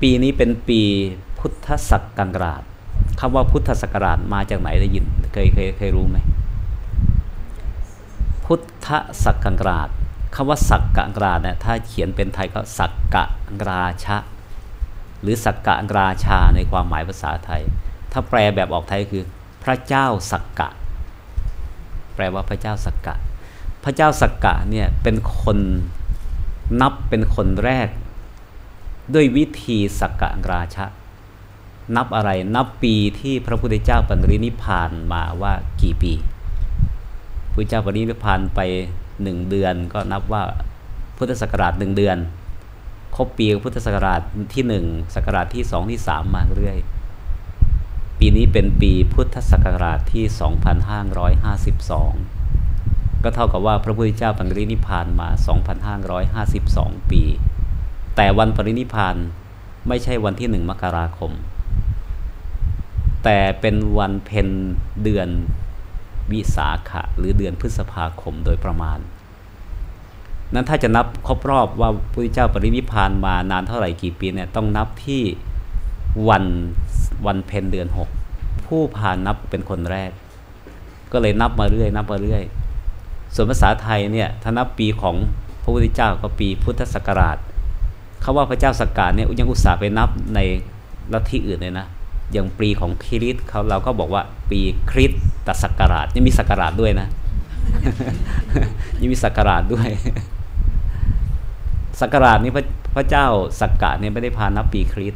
ปีนี้เป็นปีพุทธศักราชคำว่าพุทธศักราชมาจากไหนได้ยินเคยเคยเคยรู้ไหมพุทธศักราชคำว่าศักกราชเนี่ยถ้าเขียนเป็นไทยก็ศักกะราชะ หรือศักกะราชาในความหมายภาษาไทย ถ้าแปลแบบออกไทยคือ พระเจ้าศักกะ แปลว่าพระเจ้าศักกะ พระเจ้าศักกะเนี่ยเป็นคนนับเป็นคนแรก ด้วยวิธีสักกะราชะ นับอะไรนับปีที่พระพุทธเจ้าปรินิพานมาว่ากี่ปีพระเจ้าปรินิพานไปหนึ่งเดือน ก็นับว่าพุทธศักราชหนึ่งเดือน ครบปีพุทธศักราชที่หนึ่งศักราชที่สองที่สามมาเรื่อย ปีนี้เป็นปีพุทธศักราชที่ 2552 ก็เท่ากับว่าพระพุทธเจ้าปรินิพานมา 2552 ปี แต่วันปรินิพานไม่ใช่วันที่หนึ่งมกราคม แต่เป็นวันเพ็ญเดือนวิสาขะหรือเดือนพฤษภาคมโดยประมาณ นั้นถ้าจะนับครบรอบว่าพระพุทธเจ้าปรินิพานมานานเท่าไหร่กี่ปีเนี่ยต้องนับที่วันวันเพ็ญเดือนหกผู้พานนับเป็นคนแรก ก็เลยนับมาเรื่อยนับมาเรื่อยส่วนภาษาไทยเนี่ยถ้านับปีของพระพุทธเจ้าก็ปีพุทธศักราช เขาว่าพระเจ้าสกการเนี่ยยังอุตส่าห์ไปนับในลัทธิอื่นเลยนะอย่างปีของคริสเขาเราก็บอกว่าปีคริสตศักราชยังมีศักราชด้วยนะยังมีศักราชด้วยศักราชนี้พระพระเจ้าสักกะเนี่ยไม่ได้พานับปีคริส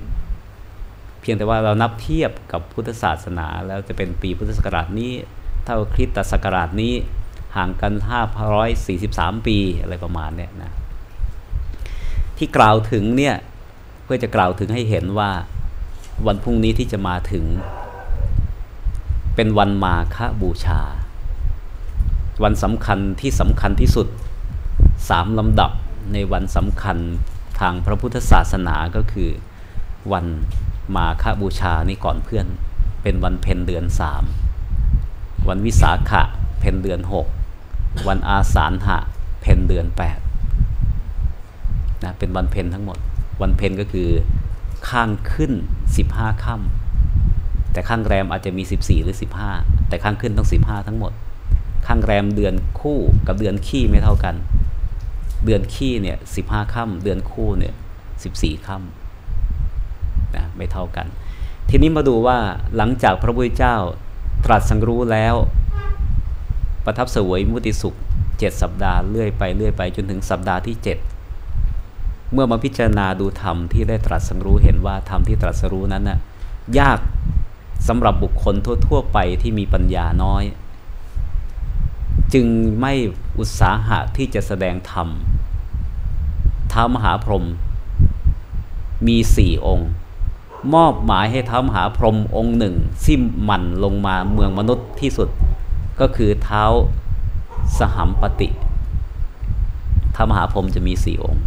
เพียงแต่ว่าเรานับเทียบกับพุทธศาสนา แล้วจะเป็นปีพุทธศักราชนี้ เท่าคริสตศักราชนี้ห่างกัน 543 ปีอะไรประมาณเนี่ยนะ ที่กล่าวถึงเนี่ยเพื่อจะกล่าวถึงให้เห็นว่าวันพรุ่งนี้ที่จะมาถึง เป็นวันมาฆบูชา วันสำคัญที่สำคัญที่สุดสามลำดับในวันสำคัญทางพระพุทธศาสนาก็คือ วันมาฆบูชานี่ก่อนเพื่อน เป็นวันเพ็ญเดือนสามวันวิสาขะเพ็ญเดือนหกวันอาสาฬหะเพ็ญเดือนแปด นะเป็นวันเพ็ญทั้งหมด วันเพ็ญก็คือข้างขึ้น 15ค่ำแต่ข้างแรมอาจจะมี 14 หรือ 15 แต่ข้างขึ้นต้อง 15 ทั้งหมด ข้างแรมเดือนคู่กับเดือนขี้ไม่เท่ากัน เดือนขี้เนี่ย15ค่ำเดือนคู่เนี่ย14ค่ำนะไม่เท่ากัน ทีนี้มาดูว่าหลังจากพระพุทธเจ้าตรัสสังรู้แล้ว ประทับเสวยมุติสุข 7 สัปดาห์เรื่อยไปเรื่อยไปจนถึงสัปดาห์ที่ 7 เมื่อมาพิจารณาดูธรรมที่ได้ตรัสรู้เห็นว่าธรรมที่ตรัสรู้นั้นนะ่ะยากสำหรับบุคคลทั่ว ๆ ไปที่มีปัญญาน้อย จึงไม่อุตสาหะที่จะแสดงธรรมท้ามหาพรหมมีสี่องค์ มอบหมายให้ท้ามหาพรหมองค์หนึ่งซิมมันลงมาเมืองมนุษย์ที่สุด ก็คือเท้าสหัมปติท้ามหาพรหมจะมีสี่องค์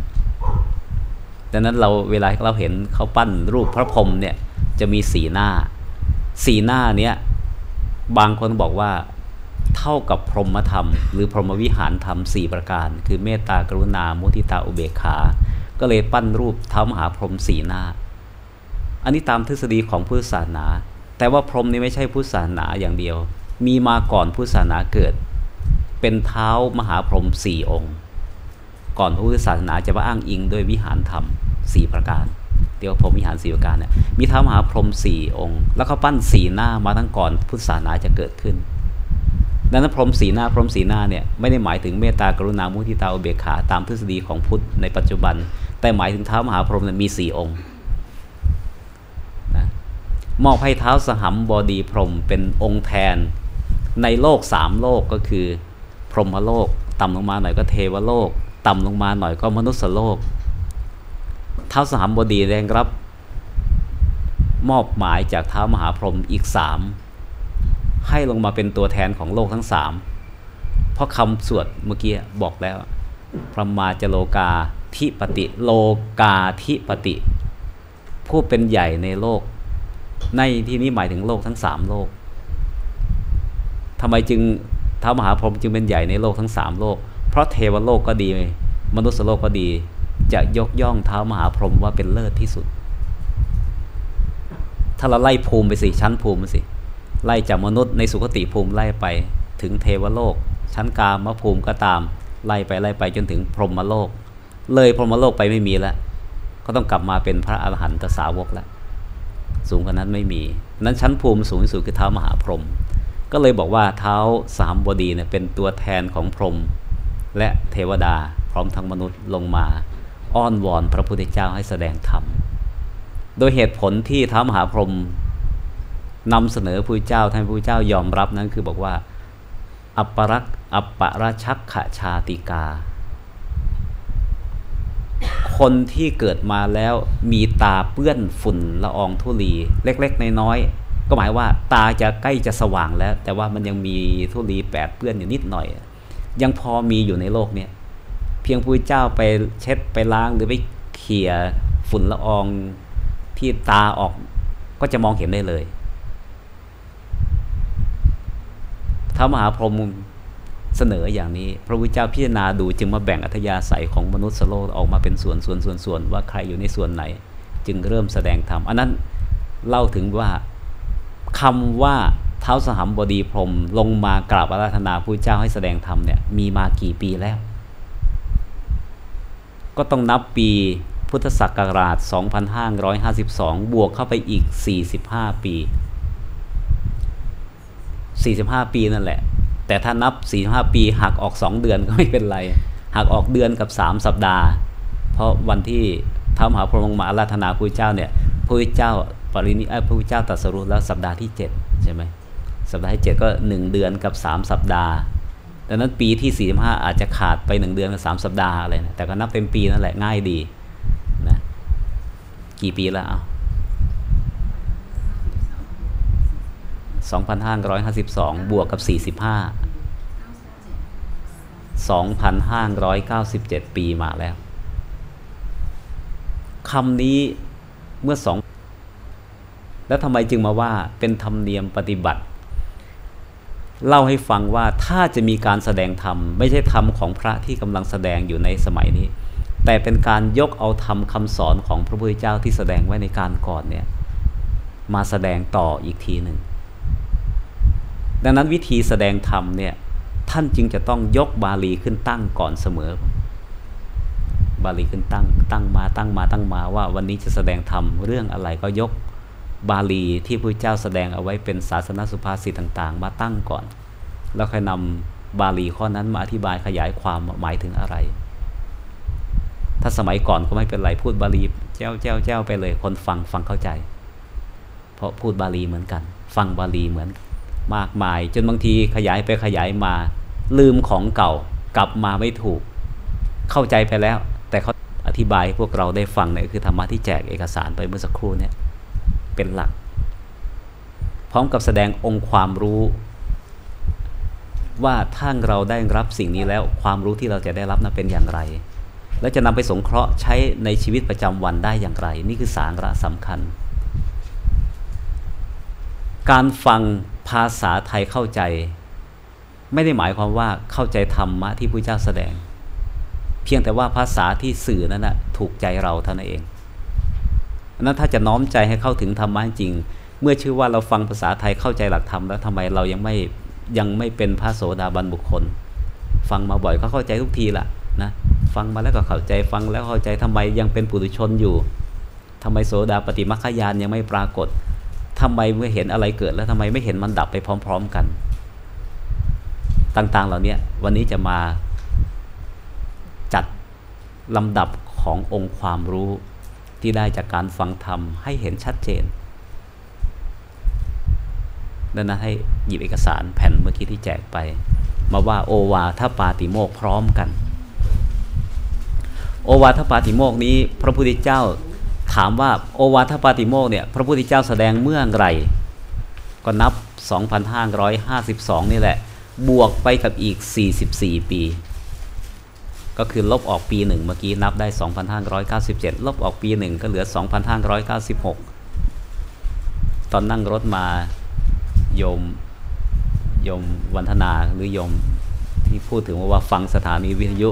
ดังนั้นเราเวลาเราเห็นเขาปั้นรูปพระพรหมเนี่ยจะมีสีหน้า สีหน้าเนี้ยบางคนบอกว่าเท่ากับพรหมธรรม หรือพรหมวิหารธรรมสี่ประการ คือเมตตากรุณา มุทิตาอุเบกขา ก็เลยปั้นรูปเท้ามหาพรหมสีหน้า อันนี้ตามทฤษฎีของพุทธศาสนา แต่ว่าพรหมนี่ไม่ใช่พุทธศาสนาอย่างเดียว มีมาก่อนพุทธศาสนาเกิด เป็นเท้ามหาพรหมสี่องค์ ก่อนพุทธศาสนาจะมาอ้างอิงด้วยวิหารธรรม สี่ประการเดียวพรหมวิหารสี่ประการเนี่ยมีท้ามหาพรหมสี่องค์ แล้วเขาปั้นสีหน้ามาตั้งก่อนพุทธศาสนาจะเกิดขึ้นดังนั้นพรหมสีหน้าพรหมสีหน้าเนี่ยไม่ได้หมายถึงเมตตากรุณามุทิตาอุเบกขาตามทฤษฎีของพุทธในปัจจุบัน แต่หมายถึงเท้ามหาพรหมมีสี่องค์นะมอบให้เท้าสหัมบดีพรหมเป็นองค์แทนในโลกสามโลกก็คือ พรหมโลก ต่ำลงมาหน่อยก็เทวโลก ต่ำลงมาหน่อยก็มนุษยโลก ท้าสหัมบดีแรงรับ มอบหมายจากเท้ามหาพรหมอีกสามให้ลงมาเป็นตัวแทนของโลกทั้งสามเพราะคำสวดเมื่อกี้บอกแล้ว พระมาจโลกาทิปติโลกาทิปติ ผู้เป็นใหญ่ในโลก ในที่นี้หมายถึงโลกทั้งสามโลกทำไมจึงท้ามหาพรหมจึงเป็นใหญ่ในโลกทั้งสามโลก เพราะเทวโลกก็ดี มนุษย์โลกก็ดี จะยกย่องเท้ามหาพรหมว่าเป็นเลิศที่สุด ถ้าเราไล่ภูมิไปสิชั้นภูมิสิ ไล่จากมนุษย์ในสุคติภูมิไล่ไปถึงเทวโลก ชั้นกามภูมิก็ตาม ไล่ไปไล่ไปจนถึงพรหมโลก เลยพรหมโลกไปไม่มีแล้วก็ต้องกลับมาเป็นพระอรหันตสาวกแล้วสูงกว่านั้นไม่มี นั้นชั้นภูมิสูงที่สุดคือเท้ามหาพรหมก็เลยบอกว่าเท้าสามบดีเนี่ยเป็นตัวแทนของพรหมและเทวดาพร้อมทั้งมนุษย์ลงมา อ้อนวอนพระพุทธเจ้าให้แสดงธรรม โดยเหตุผลที่ท้ามหาพรหมนำเสนอพระเจ้าท่านพระเจ้ายอมรับนั้นคือบอกว่า อัปรักอัปปราชักขชาติกา คนที่เกิดมาแล้วมีตาเปื้อนฝุ่นละอองธุลี เล็กๆ น้อยๆก็หมายว่าตาจะใกล้จะสว่างแล้ว แต่ว่ามันยังมีธุลีแปดเปื้อนอยู่นิดหน่อย ยังพอมีอยู่ในโลกเนี้ย เพียงพระเจ้าไปเช็ดไปล้างหรือไปเขี่ยฝุ่นละอองที่ตาออกก็จะมองเห็นได้เลยท้ามหาพรหมเสนออย่างนี้ พระพุทธเจ้าพิจารณาดูจึงมาแบ่งอัธยาศัยของมนุษย์โลกออกมาเป็นส่วนส่วนส่วนส่วนว่าใครอยู่ในส่วนไหน จึงเริ่มแสดงธรรมอันนั้นเล่าถึงว่าคำว่าเท้าสหัมบดีพรหมลงมากราบอาราธนาพระเจ้าให้แสดงธรรมเนี่ยมีมากี่ปีแล้ว ก็ต้องนับปีพุทธศักราช 2552 บวกเข้าไปอีก 45 ปี 45 ปีนั่นแหละ แต่ถ้านับ 45 ปีหักออก 2 เดือนก็ไม่เป็นไร หักออกเดือนกับ 3 สัปดาห์ เพราะวันที่ท้ามหาพรหมมาอาราธนาพระเจ้าเนี่ยพระเจ้าปรินิพระเจ้าตรัสรู้แล้วสัปดาห์ที่ 7 ใช่ไหมสัปดาห์ที่ 7 ก็ 1 เดือนกับ 3 สัปดาห์ ดังนั้นปีที่ 45 อาจจะขาดไป 1 เดือนกับ3สัปดาห์อะไรนะแต่ก็นับเต็มปีนั่นแหละง่ายดีนะกี่ปีแล้วเอา2,552 บวกกับ 45 2,597 ปีมาแล้วคำนี้เมื่อสอง แล้วทำไมจึงมาว่าเป็นธรรมเนียมปฏิบัติ เล่าให้ฟังว่าถ้าจะมีการแสดงธรรม ไม่ใช่ธรรมของพระที่กำลังแสดงอยู่ในสมัยนี้ แต่เป็นการยกเอาธรรมคำสอนของพระพุทธเจ้าที่แสดงไว้ในการก่อนเนี่ยมาแสดงต่ออีกทีหนึ่งดังนั้นวิธีแสดงธรรมเนี่ยท่านจึงจะต้องยกบาลีขึ้นตั้งก่อนเสมอ บาลีขึ้นตั้งตั้งมาตั้งมาตั้งมาว่า วันนี้จะแสดงธรรมเรื่องอะไรก็ยก บาลีที่พระเจ้าแสดงเอาไว้เป็นศาสนสุภาษิตต่าง ๆ มาตั้งก่อน แล้วค่อยนำบาลีข้อนั้นมาอธิบายขยายความหมายถึงอะไร ถ้าสมัยก่อนก็ไม่เป็นไรพูดบาลีเจ้าเจ้าเจ้าไปเลยคนฟังฟังเข้าใจ เพราะพูดบาลีเหมือนกัน ฟังบาลีเหมือนมากมาย จนบางทีขยายไปขยายมา ลืมของเก่ากลับมาไม่ถูก เข้าใจไปแล้ว แต่เขาอธิบายพวกเราได้ฟังเนี่ยคือธรรมะที่แจกเอกสารไปเมื่อสักครู่เนี่ย เป็นหลัก พร้อมกับแสดงองค์ความรู้ ว่าถ้าเราได้รับสิ่งนี้แล้วความรู้ที่เราจะได้รับนั้นเป็นอย่างไร และจะนำไปสงเคราะห์ใช้ในชีวิตประจำวันได้อย่างไร นี่คือสาระสำคัญ การฟังภาษาไทยเข้าใจ ไม่ได้หมายความว่าเข้าใจธรรมะที่พระเจ้าแสดง เพียงแต่ว่าภาษาที่สื่อนั้นนะถูกใจเราเท่านั้นเอง นั้นถ้าจะน้อมใจให้เข้าถึงธรรมะจริง เมื่อชื่อว่าเราฟังภาษาไทยเข้าใจหลักธรรมแล้วทำไมเรายังไม่ยังไม่เป็นพระโสดาบันบุคคล ฟังมาบ่อยเขาเข้าใจทุกทีละนะฟังมาแล้วก็เข้าใจฟังแล้วเข้าใจทำไมยังเป็นปุถุชนอยู่ทำไมโสดาปฏิมัคคยานยังไม่ปรากฏทำไมเมื่อเห็นอะไรเกิด แล้วทำไมไม่เห็นมันดับไปพร้อม ๆกัน ต่างๆเหล่านี้วันนี้จะมาจัดลำดับขององค์ความรู้ ที่ได้จากการฟังธรรมให้เห็นชัดเจนดังนั้นให้หยิบเอกสารแผ่นเมื่อกี้ที่แจกไป มาว่าโอวาทปาติโมกพร้อมกัน โอวาทปาติโมกนี้ พระพุทธเจ้าถามว่าโอวาทปาติโมกเนี่ยพระพุทธเจ้าแสดงเมื่อไรก็นับ 2,552 นี่แหละ บวกไปกับอีก 44 ปี ก็คือลบออกปีหนึ่งเมื่อกี้นับได้ 2,597 ลบออกปีหนึ่งก็เหลือ 2,596 ตอนนั่งรถมาโยมโยมวันธนาหรือโยมที่พูดถึงว่าฟังสถานีวิทยุ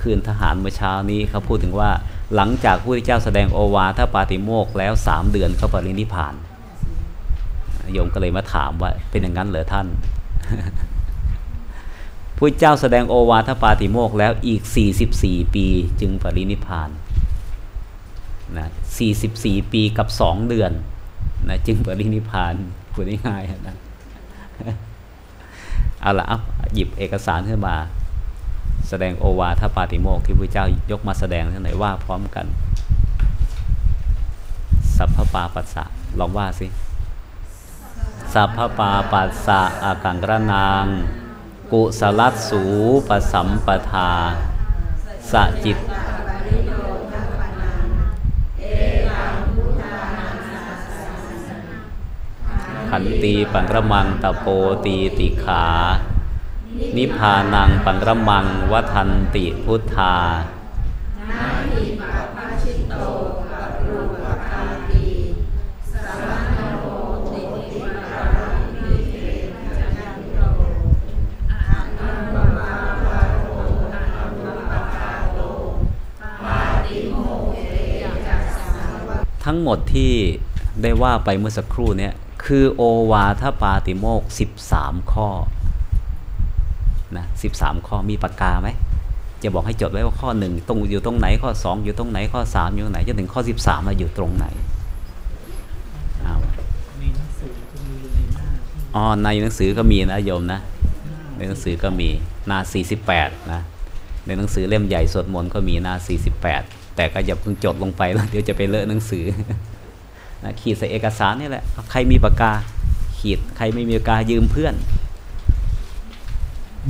คืนทหารเมื่อเช้านี้เขาพูดถึงว่าหลังจากพระพุทธเจ้าแสดงโอวาทปาติโมกแล้วสามเดือนก็ปรินิพานโยมก็เลยมาถามว่าเป็นอย่างนั้นเหรอท่าน พระเจ้าแสดงโอวาทปาติโมกแล้วอีก 44 ปีจึงปรินิพานนะ44 ปีกับ 2 เดือนนะจึงปรินิพานพูดง่ายๆนะเอาละอัหยิบเอกสารขึ้นมา แสดงโอวาทปาติโมกที่พระเจ้ายกมาแสดงที่ไหนว่าพร้อมกัน สัพพปาปัสสะลองว่าสิ สัพพปาปัสสะอากังกระนาง กุสลัสูปสัมปทาสะจิตขันตีปังระมังตะโปตีติขา นิพพานังปังระมังวัทันติพุทธาทั้ งหมดที่ได้ว่าไปเมื่อสักครู่เนี้คือโอวาทปาติโมกสิบสามข้อนะสิบสามข้อมีปากกาไหมจะบอกให้จดไว้ว่าข้อหนึ่งตรงอยู่ตรงไหนข้อสองอยู่ตรงไหนข้อสามอยู่ตรงไหนจนถึงข้อสิบสามมาอยู่ตรงไหนอ้าวในหนังสือจะมีอยู่ในหน้าที่อ๋อในหนังสือก็มีนะโยมนะในหนังสือก็มีหน้า 48 นะในหนังสือเล่มใหญ่สวดมนต์ก็มีหน้า 48 แต่ก็อย่าเพิ่งจดลงไปแล้วเดี๋ยวจะไปเลอะหนังสือนะขีดใส่เอกสารนี่แหละ ใครมีปากกาขีด ใครไม่มีปากกายืมเพื่อน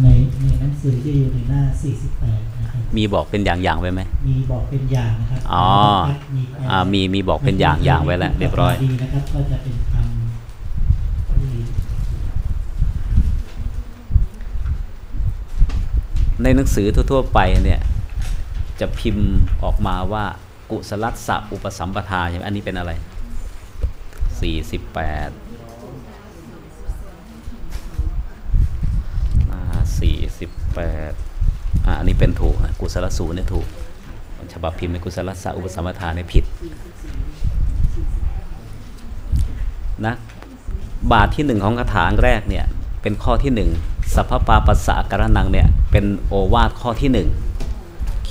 ในในหนังสือจะอยู่ในหน้า 48 นะครับ มีบอกเป็นอย่างๆไว้ไหม มีบอกเป็นอย่างนะครับ อ๋อมีอ่ามีมีบอกเป็นอย่างๆไว้แล้วเรียบร้อยดีนะครับก็จะเป็นคำที่ในหนังสือทั่วๆไปเนี่ย จะพิมพ์ออกมาว่ากุศลัสสะอุปสัมปทาใช่ไหมอันนี้เป็นอะไร 48อ่า48อ่าอันนี้เป็นถูกกุศลสูเนี่ยถูกฉบับพิมพ์ในกุศลสสะอุปสัมปทาเนี่ยผิดนะบาทที่หนึ่งของคาถาแรกเนี่ยเป็นข้อที่หนึ่งสัพพปาปัสสะการนังเนี่ยเป็นโอวาทข้อที่หนึ่ง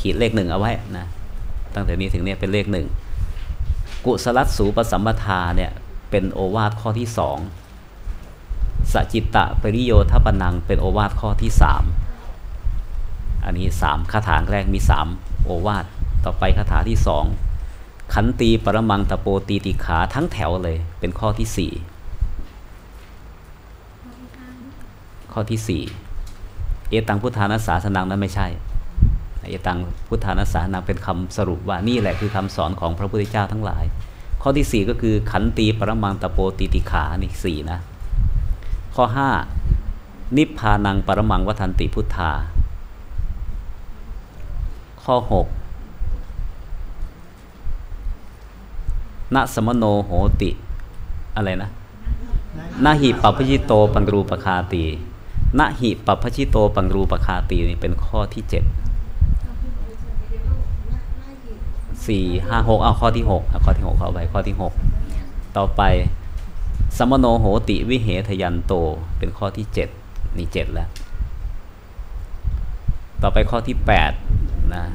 ขีดเลขหนึ่งเอาไว้นะตั้งแต่นี้ถึงเนี่ยเป็นเลขหนึ่งกุสลัสูปสัมปทาเนี่ยเป็นโอวาทข้อที่สองสจิตตะปริโยทปนังเป็นโอวาทข้อที่สามอันนี้สามคาถาแรกมีสามโอวาทต่อไปคาถาที่สองขันตีปรมังตะโปตีติขาทั้งแถวเลยเป็นข้อที่สี่ข้อที่สี่เอตังพุทธานาสาสนังนั้นไม่ใช่ ยตังพุทธานาสานังเป็นคำสรุปว่านี่แหละคือคำสอนของพระพุทธเจ้าทั้งหลาย ข้อที่ 4 ก็คือขันตีปรมังตโปติติขานี่สี่นะ ข้อ 5 นิพพานังปรมังวัันติพุทธา ข้อ 6ณสมโนโหติอะไรนะนาหิปัพชิโตปังรูปคาตีนาหิปัพชิโตปังรูปคาตีนี่เป็นข้อที่ 7 สี่ห้าหกเอาข้อที่หกเอาข้อที่หกเข้าไปข้อที่หกต่อไปสมโนโหติวิเหทยันโตเป็นข้อที่เจ็ดนี่เจ็ดแล้ว ต่อไปข้อที่แปดนะ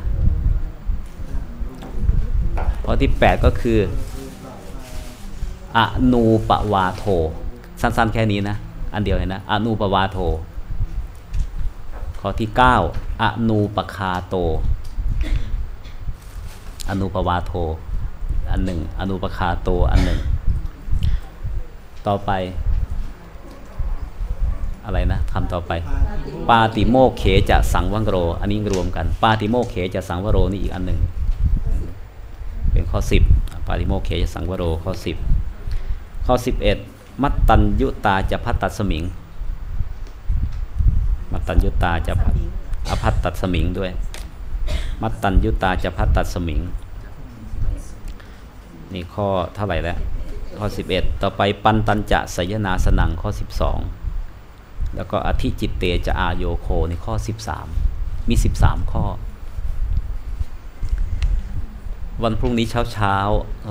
ข้อที่แปดก็คืออนูปวาโท สั้นๆแค่นี้นะ อันเดียวเลยนะอนูปวาโท ข้อที่9อนูปคาโต อนูปวาโท อันหนึ่ง อนูปคาโตอันหนึ่ง ต่อไป อะไรนะคำต่อไป ปาติโมกเขจะสังวังโร อันนี้รวมกัน ปาติโมกเขจะสังวโรนี่อีกอันหนึ่ง เป็นข้อ10ปาติโมกเขจะสังวโรข้อ10ข้อ11มัตตัญยุตาจะพัตตัสมิง มัตตัญยุตาจะพัตอภัตตัสมิงด้วย มัตตัญยุตาจะพัตตัสมิง นี่ข้อเท่าไหร่แล้ว ข้อ 11 ต่อไปปันตัญจะสยนาสนังข้อ 12 แล้วก็อธิจิตเตจะอาโยโคในข้อ 13 มี 13 ข้อ วันพรุ่งนี้เช้าเช้า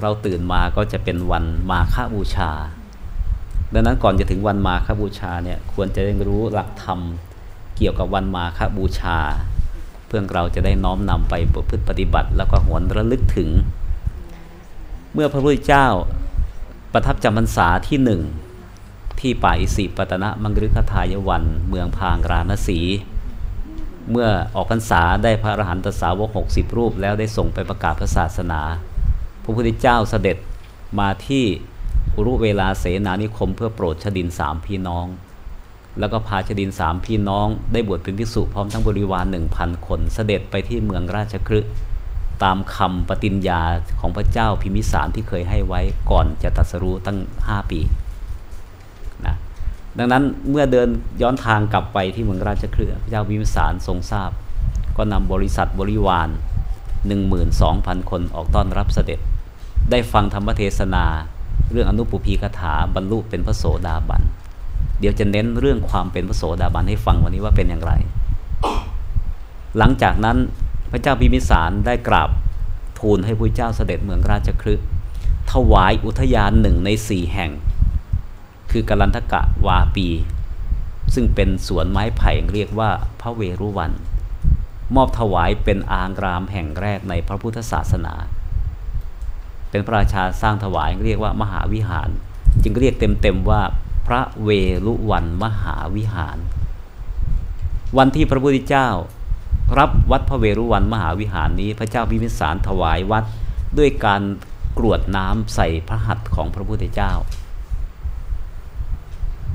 เราตื่นมาก็จะเป็นวันมาฆบูชา ดังนั้นก่อนจะถึงวันมาฆบูชาเนี่ยควรจะได้รู้หลักธรรมเกี่ยวกับวันมาฆบูชา เพื่อเราจะได้น้อมนำไปประพฤติปฏิบัติ แล้วก็หวนระลึกถึง เมื่อพระพุทธเจ้าประทับจำพรรษาที่หนึ่งที่ป่าอิสิปตนะมังกรคทายวัน เมืองพางราณสี เมื่อออกพรรษาได้พระอรหันตสาวก 60 รูป แล้วได้ส่งไปประกาศพระศาสนา พระพุทธเจ้าเสด็จมาที่อุรุเวลาเสนานิคมเพื่อโปรดชดินสามพี่น้อง แล้วก็พาชดินสามพี่น้องได้บวชเป็นภิกษุพร้อมทั้งบริวารหนึ่งพันคน เสด็จไปที่เมืองราชคฤห์ตามคำปฏิญญาของพระเจ้าพิมิสารที่เคยให้ไว้ก่อนจะตรัสรู้ตั้ง 5 ปีนะดังนั้นเมื่อเดินย้อนทางกลับไปที่เมืองราชคฤห์พระเจ้าพิมิสารทรงทราบ ก็นำบริษัทบริวาร 12,000 คนออกต้อนรับเสด็จ ได้ฟังธรรมเทศนา เรื่องอนุปุพีคถาบรรลุเป็นพระโสดาบัน เดี๋ยวจะเน้นเรื่องความเป็นพระโสดาบันให้ฟังวันนี้ว่าเป็นอย่างไร หลังจากนั้นพระเจ้าพิมิสารได้กราบทูลให้พระเจ้าเสด็จเมืองราชคฤห์ถวายอุทยานหนึ่งในสี่แห่ง คือกัลันทกะวาปี ซึ่งเป็นสวนไม้ไผ่เรียกว่าพระเวรุวัน มอบถวายเป็นอางรามแห่งแรกในพระพุทธศาสนา เป็นพระราชาสร้างถวายเรียกว่ามหาวิหาร จึงเรียกเต็มๆว่า ระเวรุวันมหาวิหาร วันที่พระพุทธเจ้า รับวัดพระเวรุวันมหาวิหารนี้ พระเจ้าพิมิสารถวายวัดด้วยการกรวดน้ำใส่พระหัตถ์ของพระพุทธเจ้า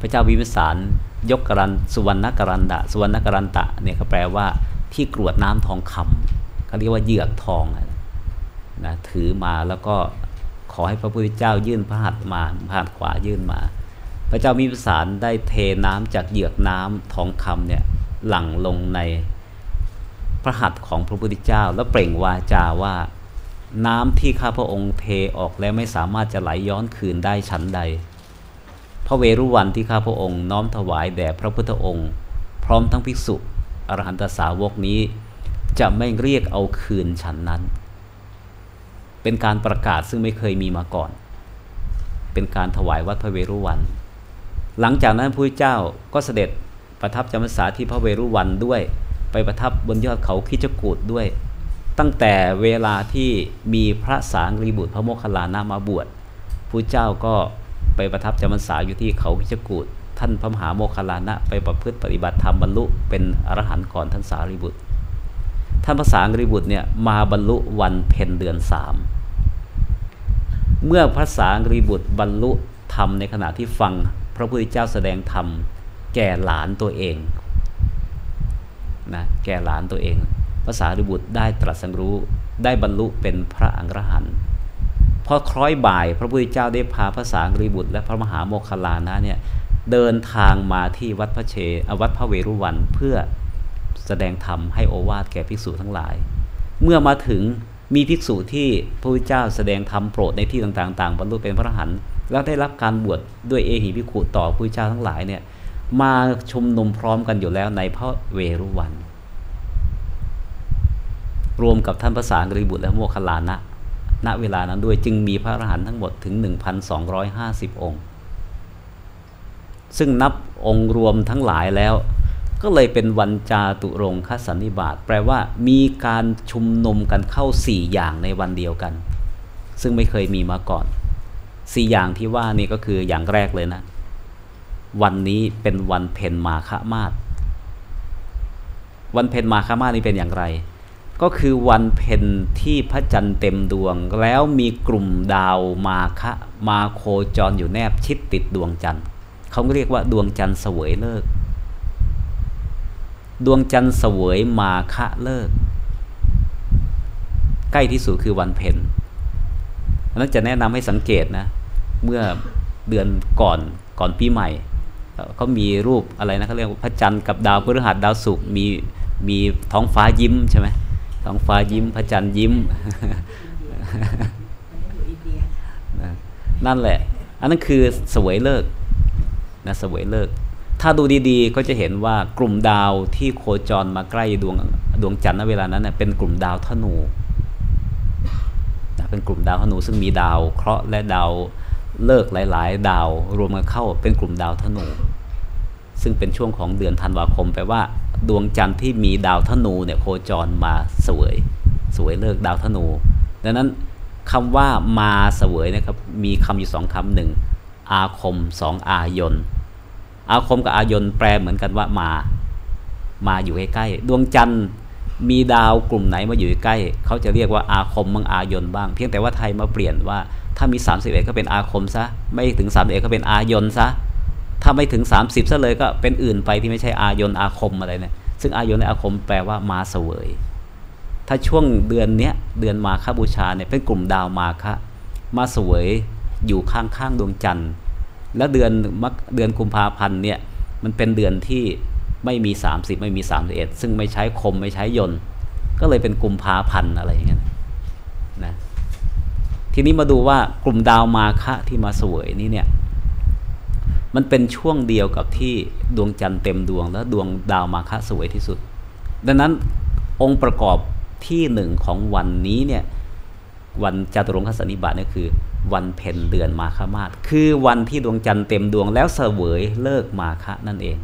พระเจ้าพิมิสารยกกรันสุวรรณกรันตะสุวรรณกรันตะเนี่ยก็แปลว่าที่กรวดน้ำทองคำเขาเรียกว่าเหยือกทองนะถือมาแล้วก็ขอให้พระพุทธเจ้ายื่นพระหัตถ์มาพระหัตถ์ขวายื่นมา พระเจ้ามิพิสารได้เทน้ำจากเหยือกน้ำทองคำเนี่ยหลั่งลงในพระหัตถ์ของพระพุทธเจ้า แล้วเปล่งวาจาว่า น้ำที่ข้าพระองค์เทออกแล้วไม่สามารถจะไหลย้อนคืนได้ฉันใด พระเวรุวันที่ข้าพระองค์น้อมถวายแด่พระพุทธองค์ พร้อมทั้งภิกษุอรหันตสาวกนี้ จะไม่เรียกเอาคืนฉันนั้น เป็นการประกาศซึ่งไม่เคยมีมาก่อน เป็นการถวายวัดพระเวรุวัน หลังจากนั้นพระเจ้าก็เสด็จประทับจำพรรษาที่พระเวรุวันด้วย ไปประทับบนยอดเขาคิจกูดด้วย ตั้งแต่เวลาที่มีพระสางรีบุตรพระโมคคัลลานะมาบวชพระเจ้าก็ไปประทับจำพรรษาอยู่ที่เขาคิจกูดท่านพระมหาโมคคัลลานะไปประพฤติปฏิบัติธรรมบรรลุเป็นอรหันต์ก่อนท่านสารีบุตร ท่านพระสารีบุตรเนี่ยมาบรรลุวันเพ็ญเดือนสามเมื่อพระสารีบุตรบรรลุธรรมในขณะที่ฟัง พระพุทธเจ้าแสดงธรรมแก่หลานตัวเองนะแก่หลานตัวเองภาษารีบุตรได้ตรัสรู้ได้บรรลุเป็นพระอังรหันต์พอคล้อยบ่ายพระพุทธเจ้าได้พาภาษารีบุตร และพระมหาโมคคลานะเนี่ยเดินทางมาที่วัดพระเชวัดพระเวรุวัน เพื่อแสดงธรรมให้โอวาทแก่ภิกษุทั้งหลาย เมื่อมาถึงมีภิกษุที่พระพุทธเจ้าแสดงธรรมโปรดในที่ต่างๆ บรรลุเป็นพระอรหันต์ แล้วได้รับการบวชดด้วยเอหิภิขุต่อพระเจ้าทั้งหลายเนี่ยมาชุมนุมพร้อมกันอยู่แล้วในพระเวรุวัน รวมกับท่านภาษากรีบุตรและโมคคลานะ ณเวลานั้นด้วยจึงมีพระอรหันต์ทั้งหมดถึง 1,250 องค์ ซึ่งนับองค์รวมทั้งหลายแล้ว ก็เลยเป็นวันจาตุรงคสันนิบาตแปลว่ามีการชุมนุมกันเข้าสี่อย่างในวันเดียวกัน ซึ่งไม่เคยมีมาก่อน สี่อย่างที่ว่านี่ก็คืออย่างแรกเลยนะ วันนี้เป็นวันเพ็ญมาฆมาศวันเพ็ญมาฆมาศนี่เป็นอย่างไร ก็คือวันเพ็ญที่พระจันทร์เต็มดวง แล้วมีกลุ่มดาวมาคะมาโคจรอยู่แนบชิดติดดวงจันทร์เขาเรียกว่าดวงจันทร์เสวยเลิก ดวงจันทร์เสวยมาคะเลิก ใกล้ที่สุดคือวันเพ็ญ นั้นจะแนะนำให้สังเกตนะเมื่อเดือนก่อนก่อนปีใหม่เขามีรูปอะไรนะเขาเรียกพระจันทร์กับดาวพฤหัสดาวศุกร์มีมีท้องฟ้ายิ้มใช่ไหมท้องฟ้ายิ้ม พระจันทร์ยิ้มนั่นแหละ อันนั้นคือสวยเลิกนะสวยเลิก ถ้าดูดีๆ ก็จะเห็นว่ากลุ่มดาวที่โคจรมาใกล้ดวงดวงจันทร์ณเวลานั้นเป็นกลุ่มดาวธนู เป็นกลุ่มดาวธนู ซึ่งมีดาวเคราะห์และดาวเลิกหลาย ๆ ดาวรวมกันเข้าเป็นกลุ่มดาวธนู ซึ่งเป็นช่วงของเดือนธันวาคมแปลว่า ดวงจันทร์ที่มีดาวธนูเนี่ยโคจรมาสวยสวยเลิกดาวธนู ดังนั้นคำว่ามาเสวยนะครับมีคำอยู่สองคำหนึ่งอาคมสองอายนอาคมกับอายนแปลเหมือนกันว่ามา มาอยู่ใกล้ๆดวงจันทร์ มีดาวกลุ่มไหนมาอยู่ใกล้ เขาจะเรียกว่าอาคมมังอายนบ้าง เพียงแต่ว่าไทยมาเปลี่ยนว่าถ้ามี 31 ก็เป็นอาคมซะ ไม่ถึง 31 ก็เป็นอายนซะ ถ้าไม่ถึง 30ซะเลยก็เป็นอื่นไปที่ไม่ใช่อายนอาคมอะไรเนี่ย ซึ่งอายนในอาคมแปลว่ามาเสวย ถ้าช่วงเดือนเนี้ยเดือนมาคบูชาเนี่ยเป็นกลุ่มดาวมาคะมาเสวยอยู่ข้างๆดวงจันทร์ แล้วเดือนมกเดือนกุมภาพันธ์เนี่ยมันเป็นเดือนที่ ไม่มี 30 ไม่มี 31 ซึ่งไม่ใช้คมไม่ใช้ยนต์ ก็เลยเป็นกลุ่มภาพันอะไรอย่างเงี้ยนะทีนี้มาดูว่ากลุ่มดาวมาคะที่มาสวยนี้เนี่ยมันเป็นช่วงเดียวกับที่ดวงจันทร์เต็มดวงแล้วดวงดาวมาคะสวยที่สุด ดังนั้นองค์ประกอบที่หนึ่งของวันนี้เนี่ยวันจตุรงคสนิบาตเนี่ยคือวันเพ็ญเดือนมาฆมาศคือวันที่ดวงจันทร์เต็มดวงแล้วเสวยเลิกมาฆนั่นเอง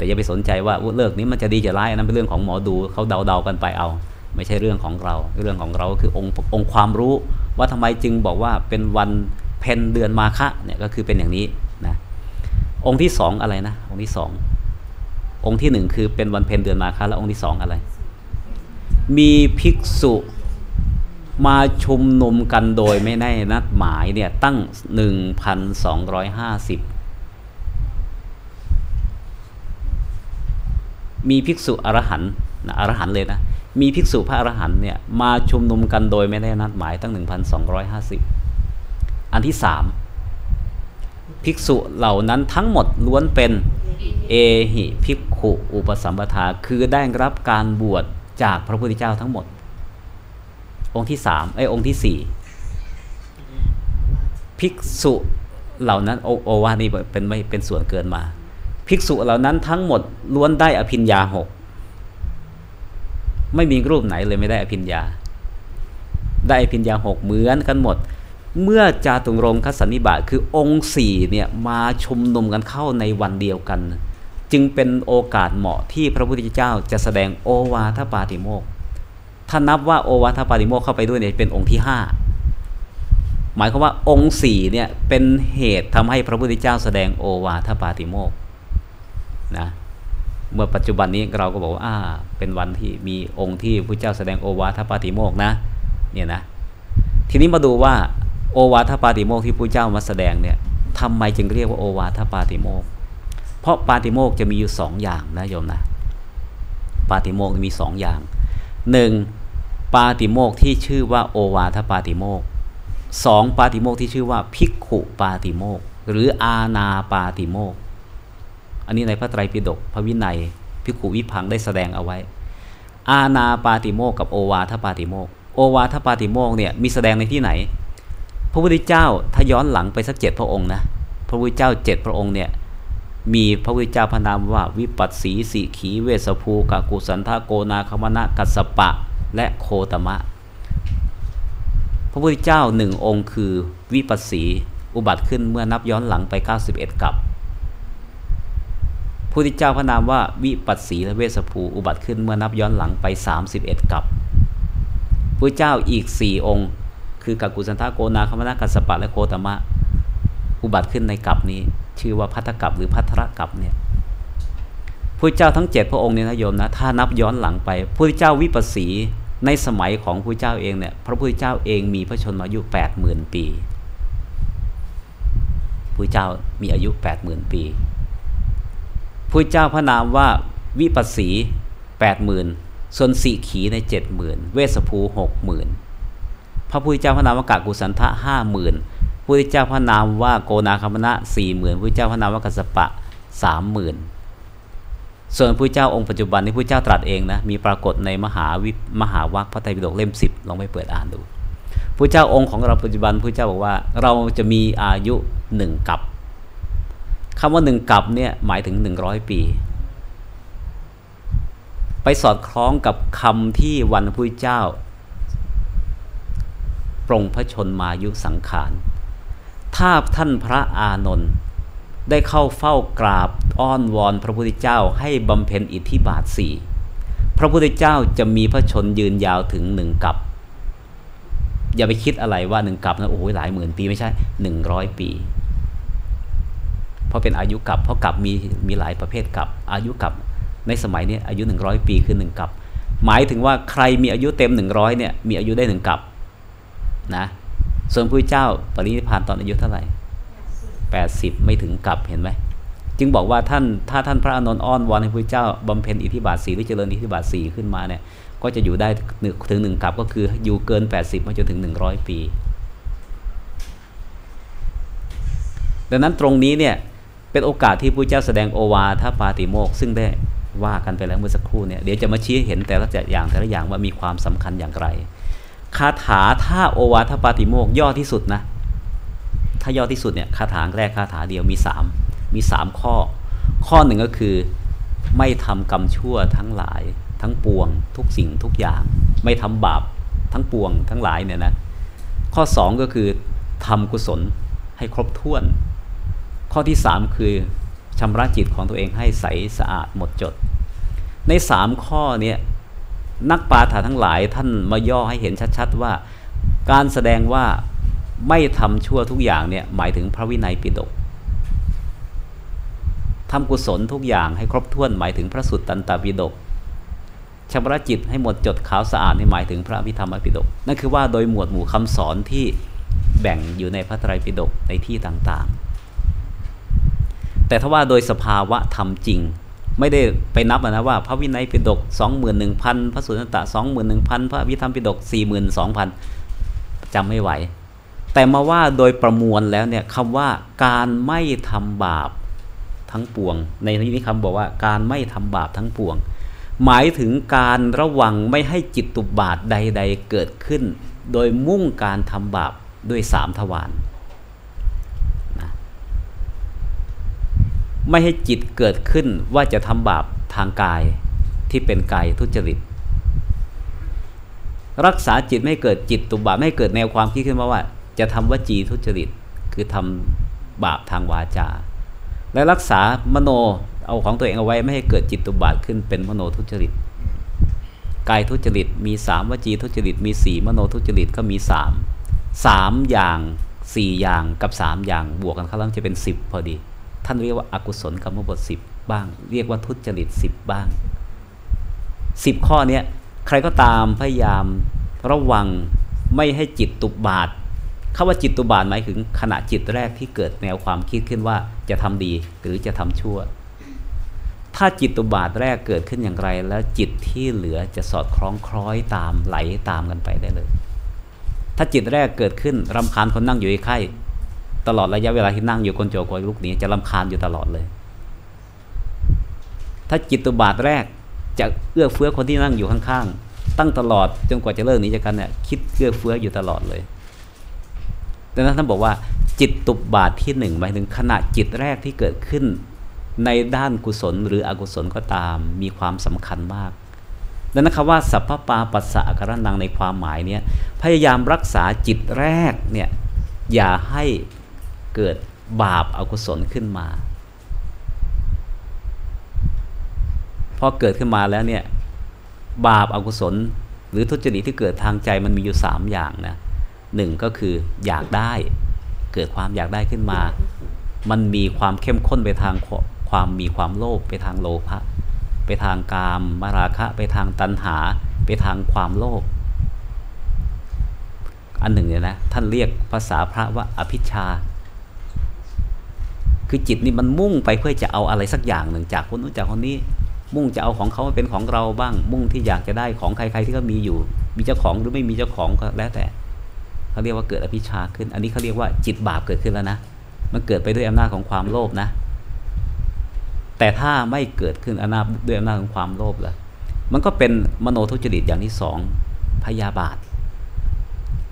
แต่อย่าไปสนใจว่าเลิกนี้มันจะดีจะร้ายนั้นเป็นเรื่องของหมอดูเขาเดาๆกันไปเอา ไม่ใช่เรื่องของเรา เรื่องของเราคือองค์องค์ความรู้ว่าทำไมจึงบอกว่าเป็นวันเพ็ญเดือนมาฆะเนี่ยก็คือเป็นอย่างนี้นะองค์ที่สองอะไรนะ องค์ที่สององค์ที่หนึ่งคือเป็นวันเพ็ญเดือนมาฆะแล้วองค์ที่สองอะไร มีภิกษุมาชุมนุมกันโดยไม่ได้นัดหมายเนี่ยตั้ง 1,250 มีภิกษุอรหันต์นะอรหันต์เลยนะ มีภิกษุพระอรหันต์เนี่ยมาชุมนุมกันโดยไม่ได้นัดหมายตั้ง 1,250 อันที่สามภิกษุเหล่านั้นทั้งหมดล้วนเป็นเอหิภิกขุอุปสัมปทาคือได้รับการบวชจากพระพุทธเจ้าทั้งหมด องค์ที่สามไอ้องค์ที่สี่ภิกษุเหล่านั้นโอโอวานี่เป็นไม่เป็นส่วนเกินมา ภิกษุเหล่านั้นทั้งหมดล้วนได้อภิญญาหกไม่มีรูปไหนเลยไม่ได้อภิญญา ได้อภิญญาหกเหมือนกันหมด เมื่อจาตุงรงคสันนิบาตคือองค์สี่เนี่ยมาชุมนุมกันเข้าในวันเดียวกัน จึงเป็นโอกาสเหมาะที่พระพุทธเจ้าจะแสดงโอวาทปาติโมกถ้านับว่าโอวาทปาติโมกเข้าไปด้วยเนี่ยเป็นองค์ที่ห้าหมายความว่าองค์สี่เนี่ยเป็นเหตุทำให้พระพุทธเจ้าแสดงโอวาทปาติโมก นะเมื่อปัจจุบันนี้เราก็บอกว่าอ่าเป็นวันที่มีองค์ที่พระเจ้าแสดงโอวาทปาติโมกนะเนี่ยนะทีนี้มาดูว่าโอวาทปาติโมกที่พระเจ้ามาแสดงเนี่ยทำไมจึงเรียกว่าโอวาทปาติโมกเพราะปาติโมกจะมีอยู่สองอย่างนะโยมนะปาติโมกมีสองอย่างหนึ่งปาติโมกที่ชื่อว่าโอวาทปาติโมกสองปาติโมกที่ชื่อว่าภิกขุปาติโมกหรืออาณาปาติโมก อันนี้ในพระไตรปิฎกพระวินัยภิขุวิพังได้แสดงเอาไว้ อาณาปาติโมกกับโอวาทปาติโมก โอวาทปาติโมกเนี่ยมีแสดงในที่ไหน พระพุทธเจ้าถ้าย้อนหลังไปสักเจ็ดพระองค์นะพระพุทธเจ้าเจ็ดพระองค์เนี่ยมีพระพุทธเจ้าพระนามว่าวิปัสสีสิขีเวสภูกากุสันทาโกนาคมณะกัสปะและโคตมะ พระพุทธเจ้าหนึ่งองค์คือวิปัสสีอุบัติขึ้นเมื่อนับย้อนหลังไป 91กับ พระพุทธเจ้าพระนามว่าวิปัสสีและเวสภูอุบัติขึ้นเมื่อนับย้อนหลังไป 31กับพระเจ้าอีก 4 องค์ คือกากุสันทาโกนาคมณะกัสปะและโคตมะ อุบัติขึ้นในกับนี้ ชื่อว่าพัทธกับหรือพัทรกับเนี่ยพระเจ้าทั้งเจ็ดพระองค์เนี่ยนะโยมนะถ้านับย้อนหลังไปพระเจ้าวิปัสสีในสมัยของพระเจ้าเองเนี่ยพระพุทธเจ้าเองมีพระชนมายุแปดหมื่นปีพระเจ้ามีอายุแปดหมื่นปี พระเจ้าพระนามว่าวิปัสสีแปดหมื่นส่วนสีขีในเจ็ดหมื่นเวสภูหกหมื่นพระพุทธเจ้าพระนามว่ากากุสันทะห้าหมื่นพุทธเจ้าพระนามว่าโกนาคามณะสี่หมื่นพุทธเจ้าพระนามว่ากัสปะสามหมื่นส่วนพระเจ้าองค์ปัจจุบันนี้พระเจ้าตรัสเองนะมีปรากฏในมหาวิมหาวัคพระไตรปิฎกเล่มสิบลองไปเปิดอ่านดูพระเจ้าองค์ของเราปัจจุบันพระเจ้าบอกว่าเราจะมีอายุหนึ่งกับ คำว่าหนึ่งกับเนี่ยหมายถึงหนึ่งร้อยปี ไปสอดคล้องกับคำที่วันพระเจ้าปรงพระชนมายุสังขาร ถ้าท่านพระอานนท์ได้เข้าเฝ้ากราบอ้อนวอนพระพุทธเจ้าให้บำเพ็ญอิทธิบาทสี่พระพุทธเจ้าจะมีพระชนยืนยาวถึงหนึ่งกับ อย่าไปคิดอะไรว่าหนึ่งกับนะโอ้ยหลายหมื่นปีไม่ใช่หนึ่งร้อยปี เพราะเป็นอายุกับเพราะกับมีมีหลายประเภทกับอายุกับในสมัยนี้อายุหนึ่งร้อยปีคือหนึ่งกับหมายถึงว่าใครมีอายุเต็มหนึ่งร้อยเนี่ยมีอายุได้หนึ่งกับนะส่วนพระเจ้าปรินิพานตอนอายุเท่าไหร่แปดสิบไม่ถึงกับเห็นไหมจึงบอกว่าท่านถ้าท่านพระอนนท์อ้อนวอนให้พระเจ้าบำเพ็ญอิทธิบาทสีหรือเจริญอิทธิบาทสีขึ้นมาเนี่ยก็จะอยู่ได้ถึงหนึ่งกับก็คืออยู่เกิน 80 มาจนถึง 100 ปี ดังนั้นตรงนี้เนี่ย เป็นโอกาสที่พระเจ้าแสดงโอวาทปาติโมกซึ่งได้ว่ากันไปแล้วเมื่อสักครู่เนี่ยเดี๋ยวจะมาชี้เห็นแต่ละอย่างแต่ละอย่างว่ามีความสำคัญอย่างไรคาถาท่าโอวาทปาติโมกย่อที่สุดนะถ้าย่อที่สุดเนี่ยคาถาแรกคาถาเดียวมีสามมีสามข้อ ข้อหนึ่งก็คือไม่ทำกรรมชั่วทั้งหลายทั้งปวง ทุกสิ่งทุกอย่าง ไม่ทำบาปทั้งปวงทั้งหลายเนี่ยนะข้อสองก็คือทำกุศลให้ครบถ้วน ข้อที่สามคือชำระจิตของตัวเองให้ใสสะอาดหมดจด ในสามข้อเนี่ยนักปาฐาทั้งหลายท่านมาย่อให้เห็นชัดๆว่า การแสดงว่าไม่ทำชั่วทุกอย่างเนี่ยหมายถึงพระวินัยปิฎกทำกุศลทุกอย่างให้ครบถ้วนหมายถึงพระสุตตันตปิฎกชำระจิตให้หมดจดขาวสะอาดนี่หมายถึงพระพิธรรมปิฎกนั่นคือว่าโดยหมวดหมู่คำสอนที่แบ่งอยู่ในพระไตรปิฎกในที่ต่างๆ แต่ถ้าว่าโดยสภาวะธรรมจริง ไม่ได้ไปนับนะว่า พระวินัยปิฎกสองหมื่นหนึ่งพันพระสุตตันตะสองหมื่นหนึ่งพันพระพิธรรมปิฎกสี่หมื่นสองพันจำไม่ไหว แต่มาว่าโดยประมวลแล้วเนี่ยคำว่าการไม่ทำบาปทั้งปวง ในที่นี้คำบอกว่าการไม่ทำบาปทั้งปวง หมายถึงการระวังไม่ให้จิตตุบาทใด ๆ เกิดขึ้น โดยมุ่งการทำบาปด้วยสามทวารนะ ไม่ให้จิตเกิดขึ้นว่าจะทำบาปทางกายที่เป็นกายทุจริต รักษาจิตไม่เกิดจิตตุบาทไม่เกิดแนวความคิดขึ้นมาว่า จะทำวจีทุจริต คือทำบาปทางวาจา และรักษามโนเอาของตัวเองเอาไว้ไม่ให้เกิดจิตตุบาทขึ้นเป็นมโนทุจริตกายทุจริตมีสามวจีทุจริตมีสี่มโนทุจริตก็มีสามสามอย่างสี่อย่างกับสามอย่างบวกกันเข้าแล้วจะเป็นสิบพอดี ท่านเรียกว่าอากุศลกรรมบทสิบบ้าง เรียกว่าทุจริตสิบบ้างสิบข้อเนี้ยใครก็ตามพยายามระวังไม่ให้จิตตุบาทคาว่าจิตตุบาทหมายถึงขณะจิตแรกที่เกิดแนวความคิดขึ้นว่าจะทำดีหรือจะทำชั่ว ถ้าจิตตุบาทแรกเกิดขึ้นอย่างไร แล้วจิตที่เหลือจะสอดคล้องคล้อยตามไหลตามกันไปได้เลย ถ้าจิตแรกเกิดขึ้นรำคาญคนนั่งอยู่ในไข่ ตลอดระยะเวลาที่นั่งอยู่คนโจโกยลุกนี้จะรำคาญอยู่ตลอดเลย ถ้าจิตตุบาทแรกจะเอื้อเฟื้อคนที่นั่งอยู่ข้างๆ ตั้งตลอดจนกว่าจะเลิกนี้จากกันเนี่ยคิดเอื้อเฟื้ออยู่ตลอดเลยดังนั้นท่านบอกว่า จิตตุบาทที่หนึ่งหมายถึงขณะจิตแรกที่เกิดขึ้น ในด้านกุศลหรืออกุศลก็ตามมีความสำคัญมากดังนั้นคำว่าสัพพปาปัสสะการนังในความหมายเนี้ยพยายามรักษาจิตแรกเนี่ยอย่าให้ เกิดบาปอากุศลขึ้นมา พอเกิดขึ้นมาแล้วเนี่ยบาปอากุศล หรือทุจริตที่เกิดทางใจมันมีอยู่สามอย่างนะหนึ่งก็คืออยากได้เกิดความอยากได้ขึ้นมา มันมีความเข้มข้นไปทางความมีความโลภไปทางโลภะไปทางกามมาราคะ ไปทางตัณหา ไปทางความโลภอันหนึ่งเนี่ยนะท่านเรียกภาษาพระว่าอภิชา คือจิตนี่มันมุ่งไปเพื่อจะเอาอะไรสักอย่างหนึ่งจากคนนู้นจากคนนี้ มุ่งจะเอาของเขามาเป็นของเราบ้าง มุ่งที่อยากจะได้ของใครๆที่เขามีอยู่ มีเจ้าของหรือไม่มีเจ้าของก็แล้วแต่เขาเรียกว่าเกิดอภิชาขึ้น อันนี้เขาเรียกว่าจิตบาปเกิดขึ้นแล้วนะ มันเกิดไปด้วยอำนาจของความโลภนะ แต่ถ้าไม่เกิดขึ้นอำนาจด้วยอำนาจของความโลภล่ะมันก็เป็นมโนทุจริตอย่างที่สองพยาบาท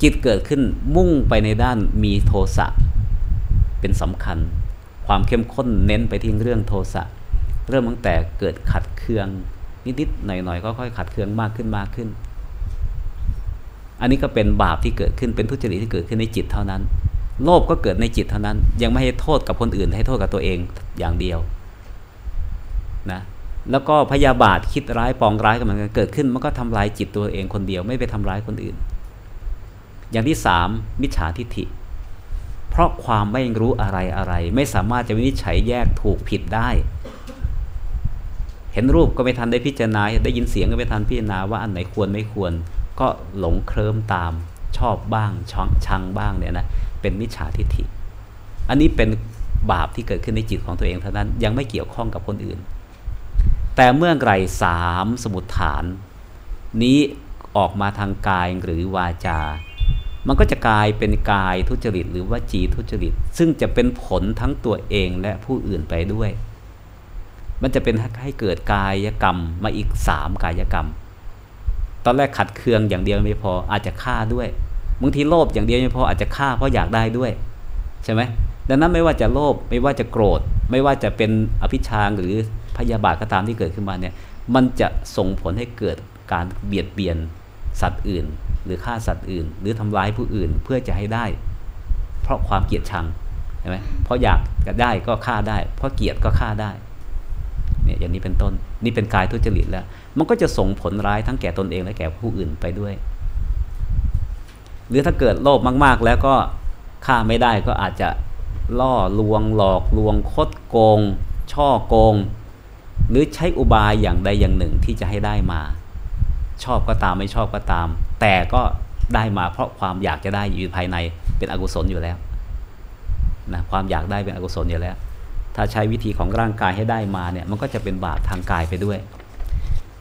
จิตเกิดขึ้นมุ่งไปในด้านมีโทสะเป็นสำคัญ ความเข้มข้นเน้นไปที่เรื่องโทสะเริ่มตั้งแต่เกิดขัดเคืองนิดๆหน่อยๆก็ค่อยขัดเคืองมากขึ้นมากขึ้น อันนี้ก็เป็นบาปที่เกิดขึ้นเป็นทุจริตที่เกิดขึ้นในจิตเท่านั้น โลภก็เกิดในจิตเท่านั้น ยังไม่ให้โทษกับคนอื่น ให้โทษกับตัวเองอย่างเดียวนะแล้วก็พยาบาทคิดร้ายปองร้ายกับมันเกิดขึ้นมันก็ทำลายจิตตัวเองคนเดียวไม่ไปทำร้ายคนอื่น อย่างที่สามมิจฉาทิฏฐิ ราะความไม่รู้อะไรอะไร ไม่สามารถจะวินิจฉัยแยกถูกผิดได้ เห็นรูปก็ไม่ทันได้พิจารณา ได้ยินเสียงก็ไม่ทันพิจารณาว่าอันไหนควรไม่ควร ก็หลงเคลิ้มตามชอบบ้างชองชังบ้างเนี่ยนะเป็นมิจฉาทิฏฐิ อันนี้เป็นบาปที่เกิดขึ้นในจิตของตัวเองเท่านั้นยังไม่เกี่ยวข้องกับคนอื่น แต่เมื่อไรสามสมุดฐาน นี้ออกมาทางกายหรือวาจา มันก็จะกลายเป็นกายทุจริตหรือว่าจีทุจริต ซึ่งจะเป็นผลทั้งตัวเองและผู้อื่นไปด้วย มันจะเป็นให้เกิดกายกรรมมาอีกสามกายกรรม ตอนแรกขัดเคืองอย่างเดียวไม่พออาจจะฆ่าด้วยบางทีโลภอย่างเดียวไม่พออาจจะฆ่าเพราะอยากได้ด้วย ใช่ไหมดังนั้นไม่ว่าจะโลภไม่ว่าจะโกรธ ไม่ว่าจะเป็นอภิชางหรือพยาบาทก็ตามที่เกิดขึ้นมาเนี่ยมันจะส่งผลให้เกิดการเบียดเบียนสัตว์อื่น หรือฆ่าสัตว์อื่น หรือทำร้ายผู้อื่นเพื่อจะให้ได้ เพราะความเกลียดชังใช่ไหมเพราะอยากจะได้ก็ฆ่าได้ เพราะเกลียดก็ฆ่าได้เนี่ยอย่างนี้เป็นต้นนี่เป็นกายทุจริตแล้ว มันก็จะส่งผลร้ายทั้งแก่ตนเองและแก่ผู้อื่นไปด้วย หรือถ้าเกิดโลภมาก ๆ แล้วก็ฆ่าไม่ได้ก็อาจจะล่อลวงหลอกลวงคดโกง ช่อโกง หรือใช้อุบายอย่างใดอย่างหนึ่งที่จะให้ได้มา ชอบก็ตามไม่ชอบก็ตาม แต่ก็ได้มาเพราะความอยากจะได้อยู่ภายในเป็นอกุศลอยู่แล้วนะความอยากได้เป็นอกุศลอยู่แล้ว ถ้าใช้วิธีของร่างกายให้ได้มาเนี่ยมันก็จะเป็นบาปทางกายไปด้วย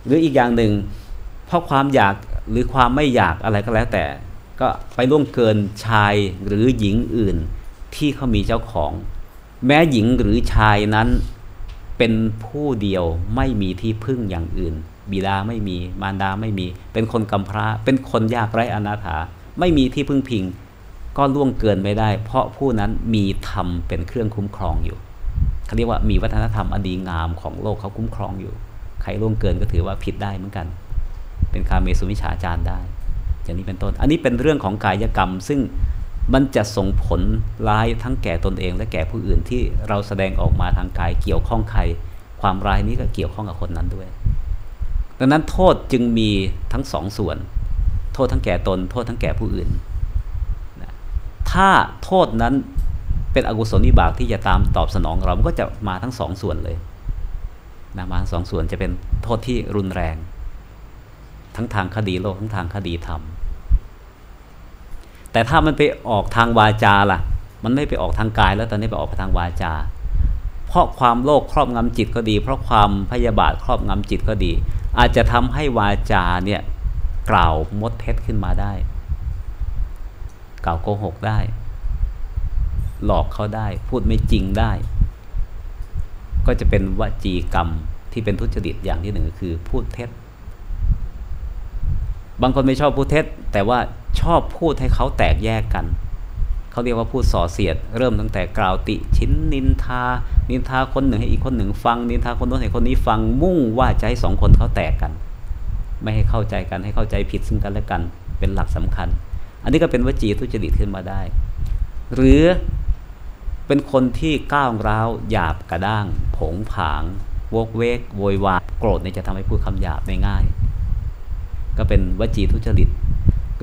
หรืออีกอย่างหนึ่งเพราะความอยากหรือความไม่อยากอะไรก็แล้วแต่ ก็ไปล่วงเกินชายหรือหญิงอื่นที่เขามีเจ้าของ แม้หญิงหรือชายนั้นเป็นผู้เดียวไม่มีที่พึ่งอย่างอื่น บิดาไม่มี มารดาไม่มี เป็นคนกำพร้า เป็นคนยากไร้อนาถา ไม่มีที่พึ่งพิง ก็ล่วงเกินไม่ได้ เพราะผู้นั้นมีธรรมเป็นเครื่องคุ้มครองอยู่เขาเรียกว่ามีวัฒนธรรมอดีงามของโลกเขาคุ้มครองอยู่ ใครล่วงเกินก็ถือว่าผิดได้เหมือนกัน เป็นคาเมสุมิชาจารได้อย่างนี้เป็นต้น อันนี้เป็นเรื่องของกายกรรม ซึ่งมันจะส่งผลร้ายทั้งแก่ตนเองและแก่ผู้อื่นที่เราแสดงออกมาทางกายเกี่ยวข้องใคร ความร้ายนี้ก็เกี่ยวข้องกับคนนั้นด้วย ดังนั้นโทษจึงมีทั้งสองส่วน โทษทั้งแก่ตน โทษทั้งแก่ผู้อื่นนะถ้าโทษนั้นเป็นอกุศลวิบากที่จะตามตอบสนองเรา มันก็จะมาทั้งสองส่วนเลยนะมาทั้งสองส่วนจะเป็นโทษที่รุนแรง ทั้งทางคดีโลกทั้งทางคดีธรรม แต่ถ้ามันไปออกทางวาจาล่ะ มันไม่ไปออกทางกายแล้วตอนนี้ไปออกทางวาจา เพราะความโลภครอบงำจิตก็ดี เพราะความพยาบาทครอบงำจิตก็ดี อาจจะทำให้วาจาเนี่ยกล่าวมดเท็จขึ้นมาได้ กล่าวโกหกได้ หลอกเขาได้ พูดไม่จริงได้ ก็จะเป็นวจีกรรมที่เป็นทุจริตอย่างที่หนึ่งคือพูดเท็จ บางคนไม่ชอบพูดเท็จ แต่ว่าชอบพูดให้เขาแตกแยกกัน เขาเรียกว่าพูดส่อเสียด เริ่มตั้งแต่กล่าวติชิ้นนินทา นินทาคนหนึ่งให้อีกคนหนึ่งฟัง นินทาคนโน้นให้คนนี้ฟังมุ่งว่าจะให้สองคนเขาแตกกัน ไม่ให้เข้าใจกันให้เข้าใจผิดซึ่งกันและกันเป็นหลักสำคัญ อันนี้ก็เป็นวจีทุจริตขึ้นมาได้ หรือเป็นคนที่ก้าวร้าวหยาบกระด้าง ผงผางวกเวกโวยวายโกรธเนี่ยจะทำให้พูดคำหยาบง่าย ก็เป็นวจีทุจริต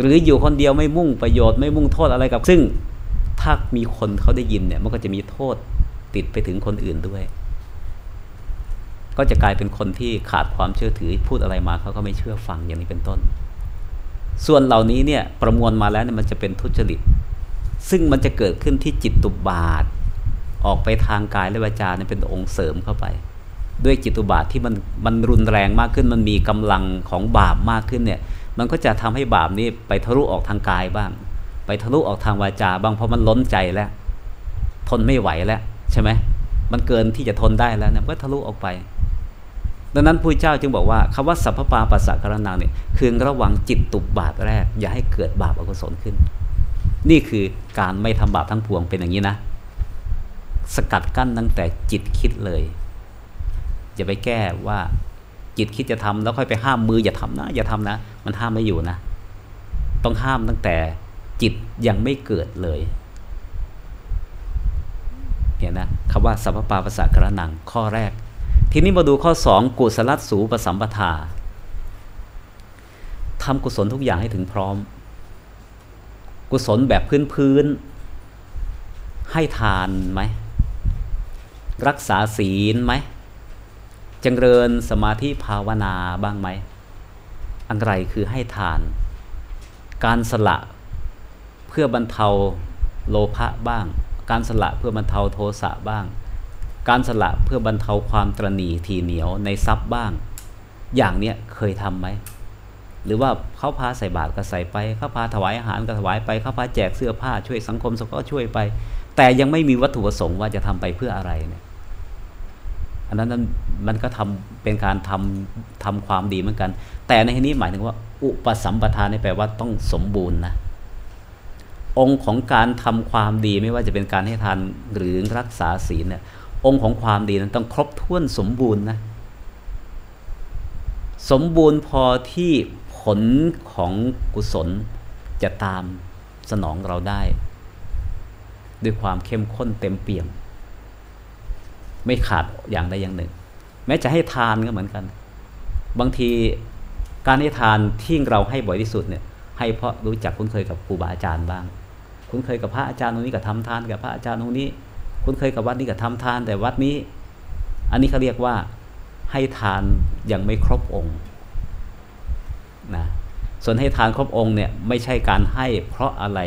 หรืออยู่คนเดียวไม่มุ่งประโยชน์ไม่มุ่งโทษอะไรกับซึ่ง ถ้ามีคนเขาได้ยินเนี่ย มันก็จะมีโทษติดไปถึงคนอื่นด้วย ก็จะกลายเป็นคนที่ขาดความเชื่อถือพูดอะไรมาเขาก็ไม่เชื่อฟังอย่างนี้เป็นต้น ส่วนเหล่านี้เนี่ยประมวลมาแล้วเนี่ยมันจะเป็นทุจริต ซึ่งมันจะเกิดขึ้นที่จิตตุบาท ออกไปทางกายและวาจาเนี่ยเป็นองค์เสริมเข้าไป ด้วยจิตตุบาทที่มันมันรุนแรงมากขึ้น มันมีกำลังของบาปมากขึ้นเนี่ยมันก็จะทำให้บาปนี้ไปทะลุออกทางกายบ้าง ไปทะลุออกทางวาจาบางเพราะมันล้นใจแล้ว ทนไม่ไหวแล้วใช่ไหมมันเกินที่จะทนได้แล้วเนี่ยก็ทะลุออกไป ดังนั้นพระเจ้าจึงบอกว่าคำว่าสัพพปาปัสสะกรนังเนี่ยคือระวังจิตตุบบาปแรก อย่าให้เกิดบาปอกุศลขึ้น นี่คือการไม่ทำบาปทั้งปวงเป็นอย่างนี้นะ สกัดกั้นตั้งแต่จิตคิดเลยอย่าไปแก้ว่าจิตคิดจะทำแล้วค่อยไปห้ามมืออย่าทำนะ อย่าทำนะ มันห้ามไม่อยู่นะ ต้องห้ามตั้งแต่ จิตยังไม่เกิดเลยเห็นนะคำว่าสัพพปาปะสะกระนังข้อแรก ทีนี้มาดูข้อสองกุศลสูปสัมปทาทำกุศลทุกอย่างให้ถึงพร้อม กุศลแบบพื้นๆให้ทานไหม รักษาศีลไหมจงเริญสมาธิภาวนาบ้างไหมอะไรคือให้ทาน การสละ พื่อบรรเทาโลภะบ้าง การสละเพื่อบรรเทาโทสะบ้าง การสละเพื่อบรรเทาความตรณีทีเหนียวในทรัพย์บ้าง อย่างเนี้ยเคยทำไหมหรือว่าเขาพาใส่บาตรก็ใส่ไปเขาพาถวายอาหารก็ถวายไปเขาพาแจกเสื้อผ้าช่วยสังคมสงเคราะห์ช่วยไป แต่ยังไม่มีวัตถุประสงค์ว่าจะทำไปเพื่ออะไรเนี่ยอันนั้นมันก็ทำเป็นการทำทำความดีเหมือนกัน แต่ในที่นี้หมายถึงว่า อุปสัมปทานนี่แปลว่าต้องสมบูรณ์นะ องค์ของการทำความดีไม่ว่าจะเป็นการให้ทานหรือรักษาศีลเนี่ยองค์ของความดีนั้นต้องครบถ้วนสมบูรณ์นะสมบูรณ์พอที่ผลของกุศลจะตามสนองเราได้ ด้วยความเข้มข้นเต็มเปี่ยม ไม่ขาดอย่างใดอย่างหนึ่ง แม้จะให้ทานก็เหมือนกัน บางทีการให้ทานที่เราให้บ่อยที่สุดเนี่ยให้เพราะรู้จักคุ้นเคยกับครูบาอาจารย์บ้าง คุ้นเคยกับพระอาจารย์ตรงนี้ก็ทำทาน กับพระอาจารย์ตรงนี้ คุ้นเคยกับวัดนี้ก็ทำทาน แต่วัดนี้ อันนี้เขาเรียกว่าให้ทานยังไม่ครบองค์นะส่วนให้ทานครบองค์เนี่ยไม่ใช่การให้เพราะอะไร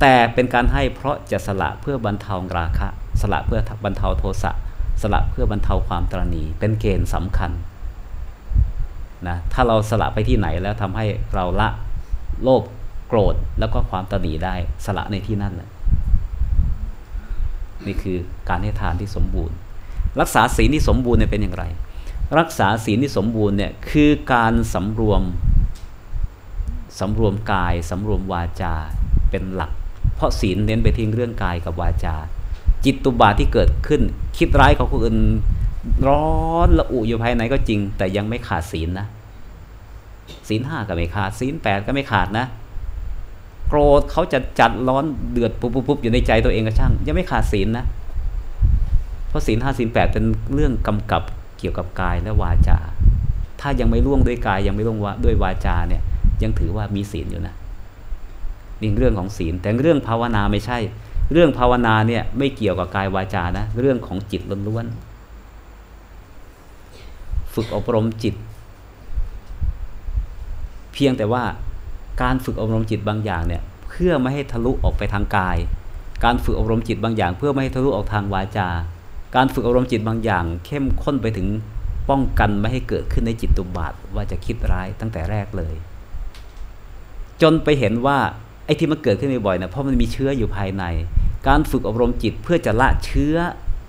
แต่เป็นการให้เพราะจะสละเพื่อบรรเทาราคะ สละเพื่อบรรเทาโทสะสละเพื่อบรรเทาความตรณีเป็นเกณฑ์สำคัญนะถ้าเราสละไปที่ไหนแล้วทำให้เราละโลภ โกรธแล้วก็ความตรณีได้สละในที่นั่นแหละนี่คือการให้ทานที่สมบูรณ์ รักษาศีลที่สมบูรณ์เนี่ยเป็นอย่างไร รักษาศีลที่สมบูรณ์เนี่ยคือการสำรวมสำรวมกายสำรวมวาจาเป็นหลัก เพราะศีลเน้นไปที่เรื่องกายกับวาจา จิตตุบาที่เกิดขึ้น คิดร้ายเขาคนอื่นร้อนละอุอยู่ภายในก็จริง แต่ยังไม่ขาดศีลนะศีลห้าก็ไม่ขาดศีลแปดก็ไม่ขาดนะ รธเขาจะจัดร้อนเดือดปุ๊บปุ๊บอยู่ในใจตัวเองก็ช่างยังไม่ขาดศีลนะเพราะศีลห้าศีลแปดเป็นเรื่องกำกับเกี่ยวกับกายและวาจา ถ้ายังไม่ล่วงด้วยกายยังไม่ล่วงด้วยวาจาเนี่ยยังถือว่ามีศีลอยู่นะนี่เรื่องของศีลแต่เรื่องภาวนาไม่ใช่ เรื่องภาวนาเนี่ยไม่เกี่ยวกับกายวาจานะเรื่องของจิตล้วนๆฝึกอบรมจิต เพียงแต่ว่า การฝึกอบรมจิตบางอย่างเนี่ยเพื่อไม่ให้ทะลุออกไปทางกาย การฝึกอบรมจิตบางอย่าง เพื่อไม่ให้ทะลุออกทางวาจา การฝึกอบรมจิตบางอย่าง เข้มข้นไปถึงป้องกันไม่ให้เกิดขึ้นในจิตตุบาทว่าจะคิดร้ายตั้งแต่แรกเลย จนไปเห็นว่าไอ้ที่มันเกิดขึ้นบ่อยๆนะเพราะมันมีเชื้ออยู่ภายใน การฝึกอบรมจิตเพื่อจะละเชื้อ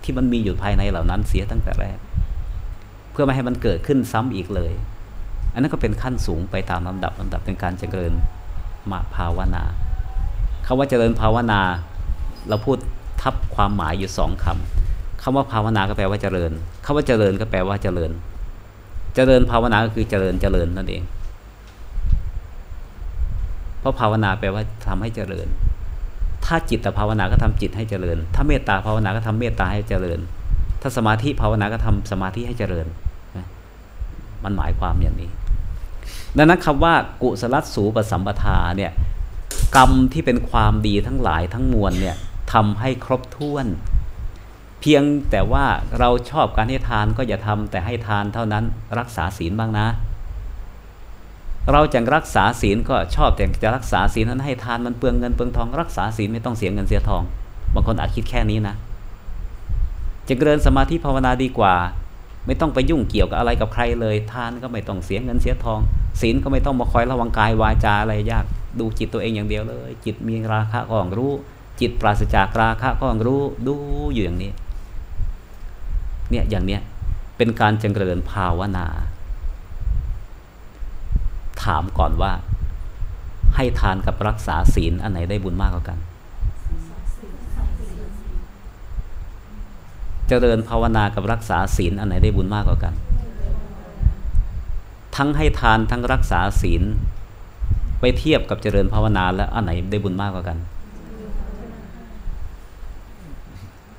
ที่มันมีอยู่ภายในเหล่านั้นเสียตั้งแต่แรก เพื่อไม่ให้มันเกิดขึ้นซ้ำอีกเลย อันนั้นก็เป็นขั้นสูงไปตามลำดับลำดับเป็นการเจริญมาภาวนาคาว่าเจริญภาวนา เราพูดทับความหมายอยู่สองคำคำว่าภาวนาก็แปลว่าเจริญคำว่าเจริญก็แปลว่าเจริญ เจริญภาวนาก็คือเจริญเจริญนั่นเอง เพราะภาวนาแปลว่าทำให้เจริญ ถ้าจิตภาวนาก็ทำจิตให้เจริญ ถ้าเมตตาภาวนาก็ทำเมตตาให้เจริญ ถ้าสมาธิภาวนาก็ทำสมาธิให้เจริญ มันหมายความอย่างนี้ ดังนั้นคำว่ากุศลสูปสัมปทาเนี่ยกรรมที่เป็นความดีทั้งหลายทั้งมวลเนี่ยทำให้ครบถ้วน เพียงแต่ว่าเราชอบการให้ทานก็อย่าทำแต่ให้ทานเท่านั้นรักษาศีลบ้างนะ เราจะรักษาศีลก็ชอบแต่จะรักษาศีลนั้นให้ทานมันเปลืองเงินเปลืองทอง รักษาศีลไม่ต้องเสียเงินเสียทองบางคนอาจคิดแค่นี้นะจะเจริญสมาธิภาวนาดีกว่า ไม่ต้องไปยุ่งเกี่ยวกับอะไรกับใครเลย ทานก็ไม่ต้องเสียเงินเสียทองศีลก็ไม่ต้องมาคอยระวังกายวาจาอะไรยาก ดูจิตตัวเองอย่างเดียวเลย จิตมีราคะก็รู้ จิตปราศจากราคะก็รู้ดูอยู่อย่างนี้ เนี่ยอย่างเนี้ยเป็นการเจริญภาวนา ถามก่อนว่า ให้ทานกับรักษาศีลอันไหนได้บุญมากกว่ากัน เจริญภาวนากับรักษาศีลอันไหนได้บุญมากกว่ากัน ทั้งให้ทานทั้งรักษาศีล ไปเทียบกับเจริญภาวนาแล้วอันไหนได้บุญมากกว่ากัน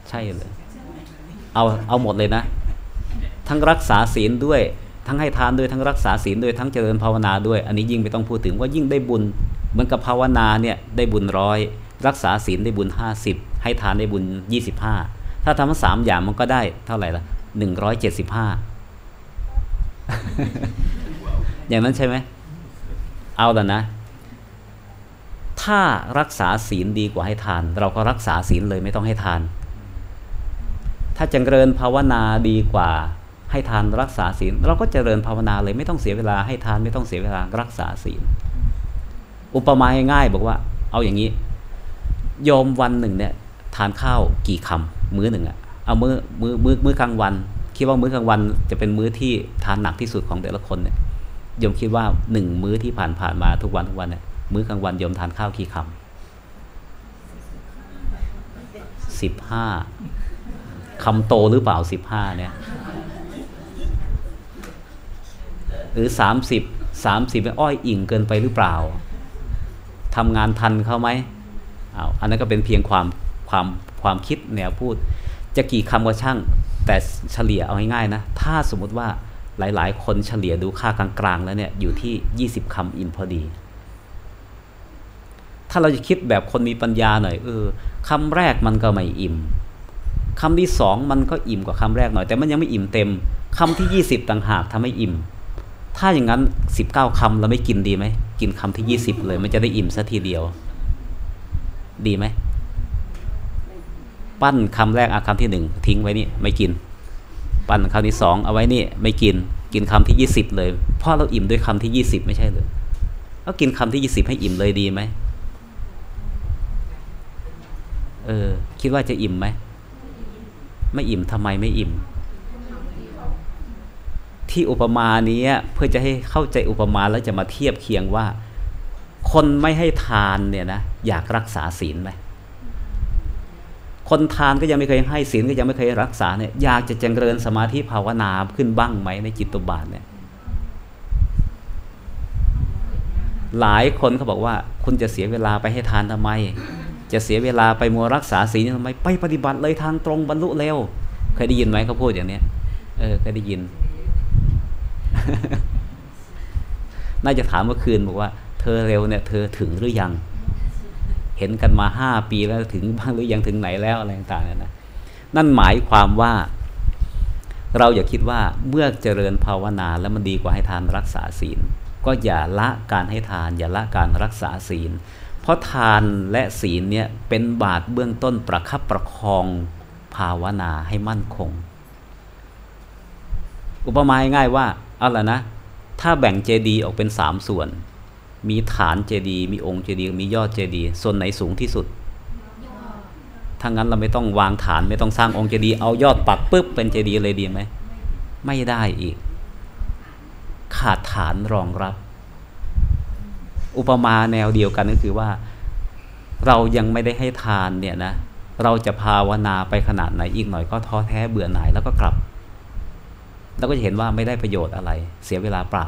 ใช่เลยเอาเอาหมดเลยนะ ทั้งรักษาศีลด้วย ทั้งให้ทานด้วยทั้งรักษาศีลด้วยทั้งเจริญภาวนาด้วย อันนี้ยิ่งไม่ต้องพูดถึงว่ายิ่งได้บุญเหมือนกับภาวนาเนี่ยได้บุญร้อยรักษาศีลได้บุญห้าสิบให้ทานได้บุญยี่สิบห้า ถ้าทำสามอย่างมันก็ได้เท่าไหร่ละหนึ่งร้อยเจ็ดสิบห้าอย่างนั้นใช่ไหม เอาแล้วนะ ถ้ารักษาศีลดีกว่าให้ทาน เราก็รักษาศีลเลยไม่ต้องให้ทาน ถ้าจเจริญภาวนาดีกว่าให้ทานรักษาศีล เราก็เจริญภาวนาเลยไม่ต้องเสียเวลาให้ทานไม่ต้องเสียเวลารักษาศีล อุปมาง่ายๆบอกว่า เอาอย่างนี้ โยมวันหนึ่งเนี่ยทานข้าวกี่คำ มื้อหนึ่งอะเอามื้อมื้อมื้อมื้อกลางวัน คิดว่ามื้อกลางวันจะเป็นมื้อที่ทานหนักที่สุดของแต่ละคนเนี่ยโยมคิดว่าหนึ่งมื้อที่ผ่านผ่านมาทุกวันทุกวันเนี่ยมื้อกลางวันโยมทานข้าวกี่คำสิบห้าคำโตหรือเปล่าสิบห้าเนี่ยหรือสามสิบสามสิบอ้อยอิ่งเกินไปหรือเปล่าทำงานทันเขาไหมอาอันนั้นก็เป็นเพียงความความ ความคิดแนวพูด จะกี่คำก็ช่าง แต่เฉลี่ยเอาง่ายๆนะ ถ้าสมมติว่าหลาย ๆ คนเฉลี่ยดูค่ากลางๆ แล้วเนี่ยอยู่ที่ 20คำอินพอดี ถ้าเราจะคิดแบบคนมีปัญญาหน่อยเออคำแรกมันก็ไม่อิ่มคำที่สองมันก็อิ่มกว่าคำแรกหน่อย แต่มันยังไม่อิ่มเต็มคำที่ยี่สิบต่างหากทำให้อิ่ม ถ้าอย่างนั้นสิบเก้าคำเราไม่กินดีไหม กินคำที่ยี่สิบเลย มันจะได้อิ่มสัทีเดียว ดีไหม ปั้นคำแรกอาคำที่หนึ่งทิ้งไว้นี่ไม่กิน ปั้นคำที่สองเอาไว้นี่ไม่กินกินคำที่ยี่สิบเลยเพราะเราอิ่มด้วยคำที่ยี่สิบไม่ใช่เลยแล้วกินคำที่ยี่สิบให้อิ่มเลยดีไหมเออคิดว่าจะอิ่มไหมไม่อิ่มทำไมไม่อิ่ม ที่อุปมาเนี้ยเพื่อจะให้เข้าใจอุปมาแล้วจะมาเทียบเคียงว่า คนไม่ให้ทานเนี่ยนะอยากรักษาศีลไหม คนทานก็ยังไม่เคยให้ศีลก็ยังไม่เคยรักษาเนี่ยอยากจะเจริญสมาธิภาวนาขึ้นบ้างไหมในจิตตุบาทเนี่ยหลายคนเขาบอกว่า คุณจะเสียเวลาไปให้ทานทำไม จะเสียเวลาไปมัวรักษาศีลทำไมไปปฏิบัติเลยทางตรงบรรลุเร็ว เคยได้ยินไหมเขาพูดอย่างเนี้ยเออเคยได้ยิน น่าจะถามเมื่อคืนบอกว่า เธอเร็วเนี่ย เธอถึงหรือยัง เห็นกันมาห้าปีแล้วถึงบ้างหรือยังถึงไหนแล้วอะไรต่างๆนะนั่นหมายความว่า เราอย่าคิดว่าเมื่อเจริญภาวนาแล้วมันดีกว่าให้ทานรักษาศีล ก็อย่าละการให้ทาน อย่าละการรักษาศีล เพราะทานและศีลเนี่ยเป็นบาทเบื้องต้นประคับประคองภาวนาให้มั่นคง อุปมาง่ายว่าเอาละนะ ถ้าแบ่งเจดีย์ออกเป็นสามส่วน มีฐานเจดีย์มีองค์เจดีย์มียอดเจดีย์ส่วนไหนสูงที่สุดถ้างั้นเราไม่ต้องวางฐานไม่ต้องสร้างองค์เจดีย์เอายอดปักปุ๊บเป็นเจดีย์เลยดีไหมไม่ได้อีก ขาดฐานรองรับ อุปมาแนวเดียวกันก็คือว่า เรายังไม่ได้ให้ทานเนี่ยนะเราจะภาวนาไปขนาดไหนอีกหน่อยก็ท้อแท้เบื่อหน่ายแล้วก็กลับ แล้วก็จะเห็นว่าไม่ได้ประโยชน์อะไร เสียเวลาเปล่า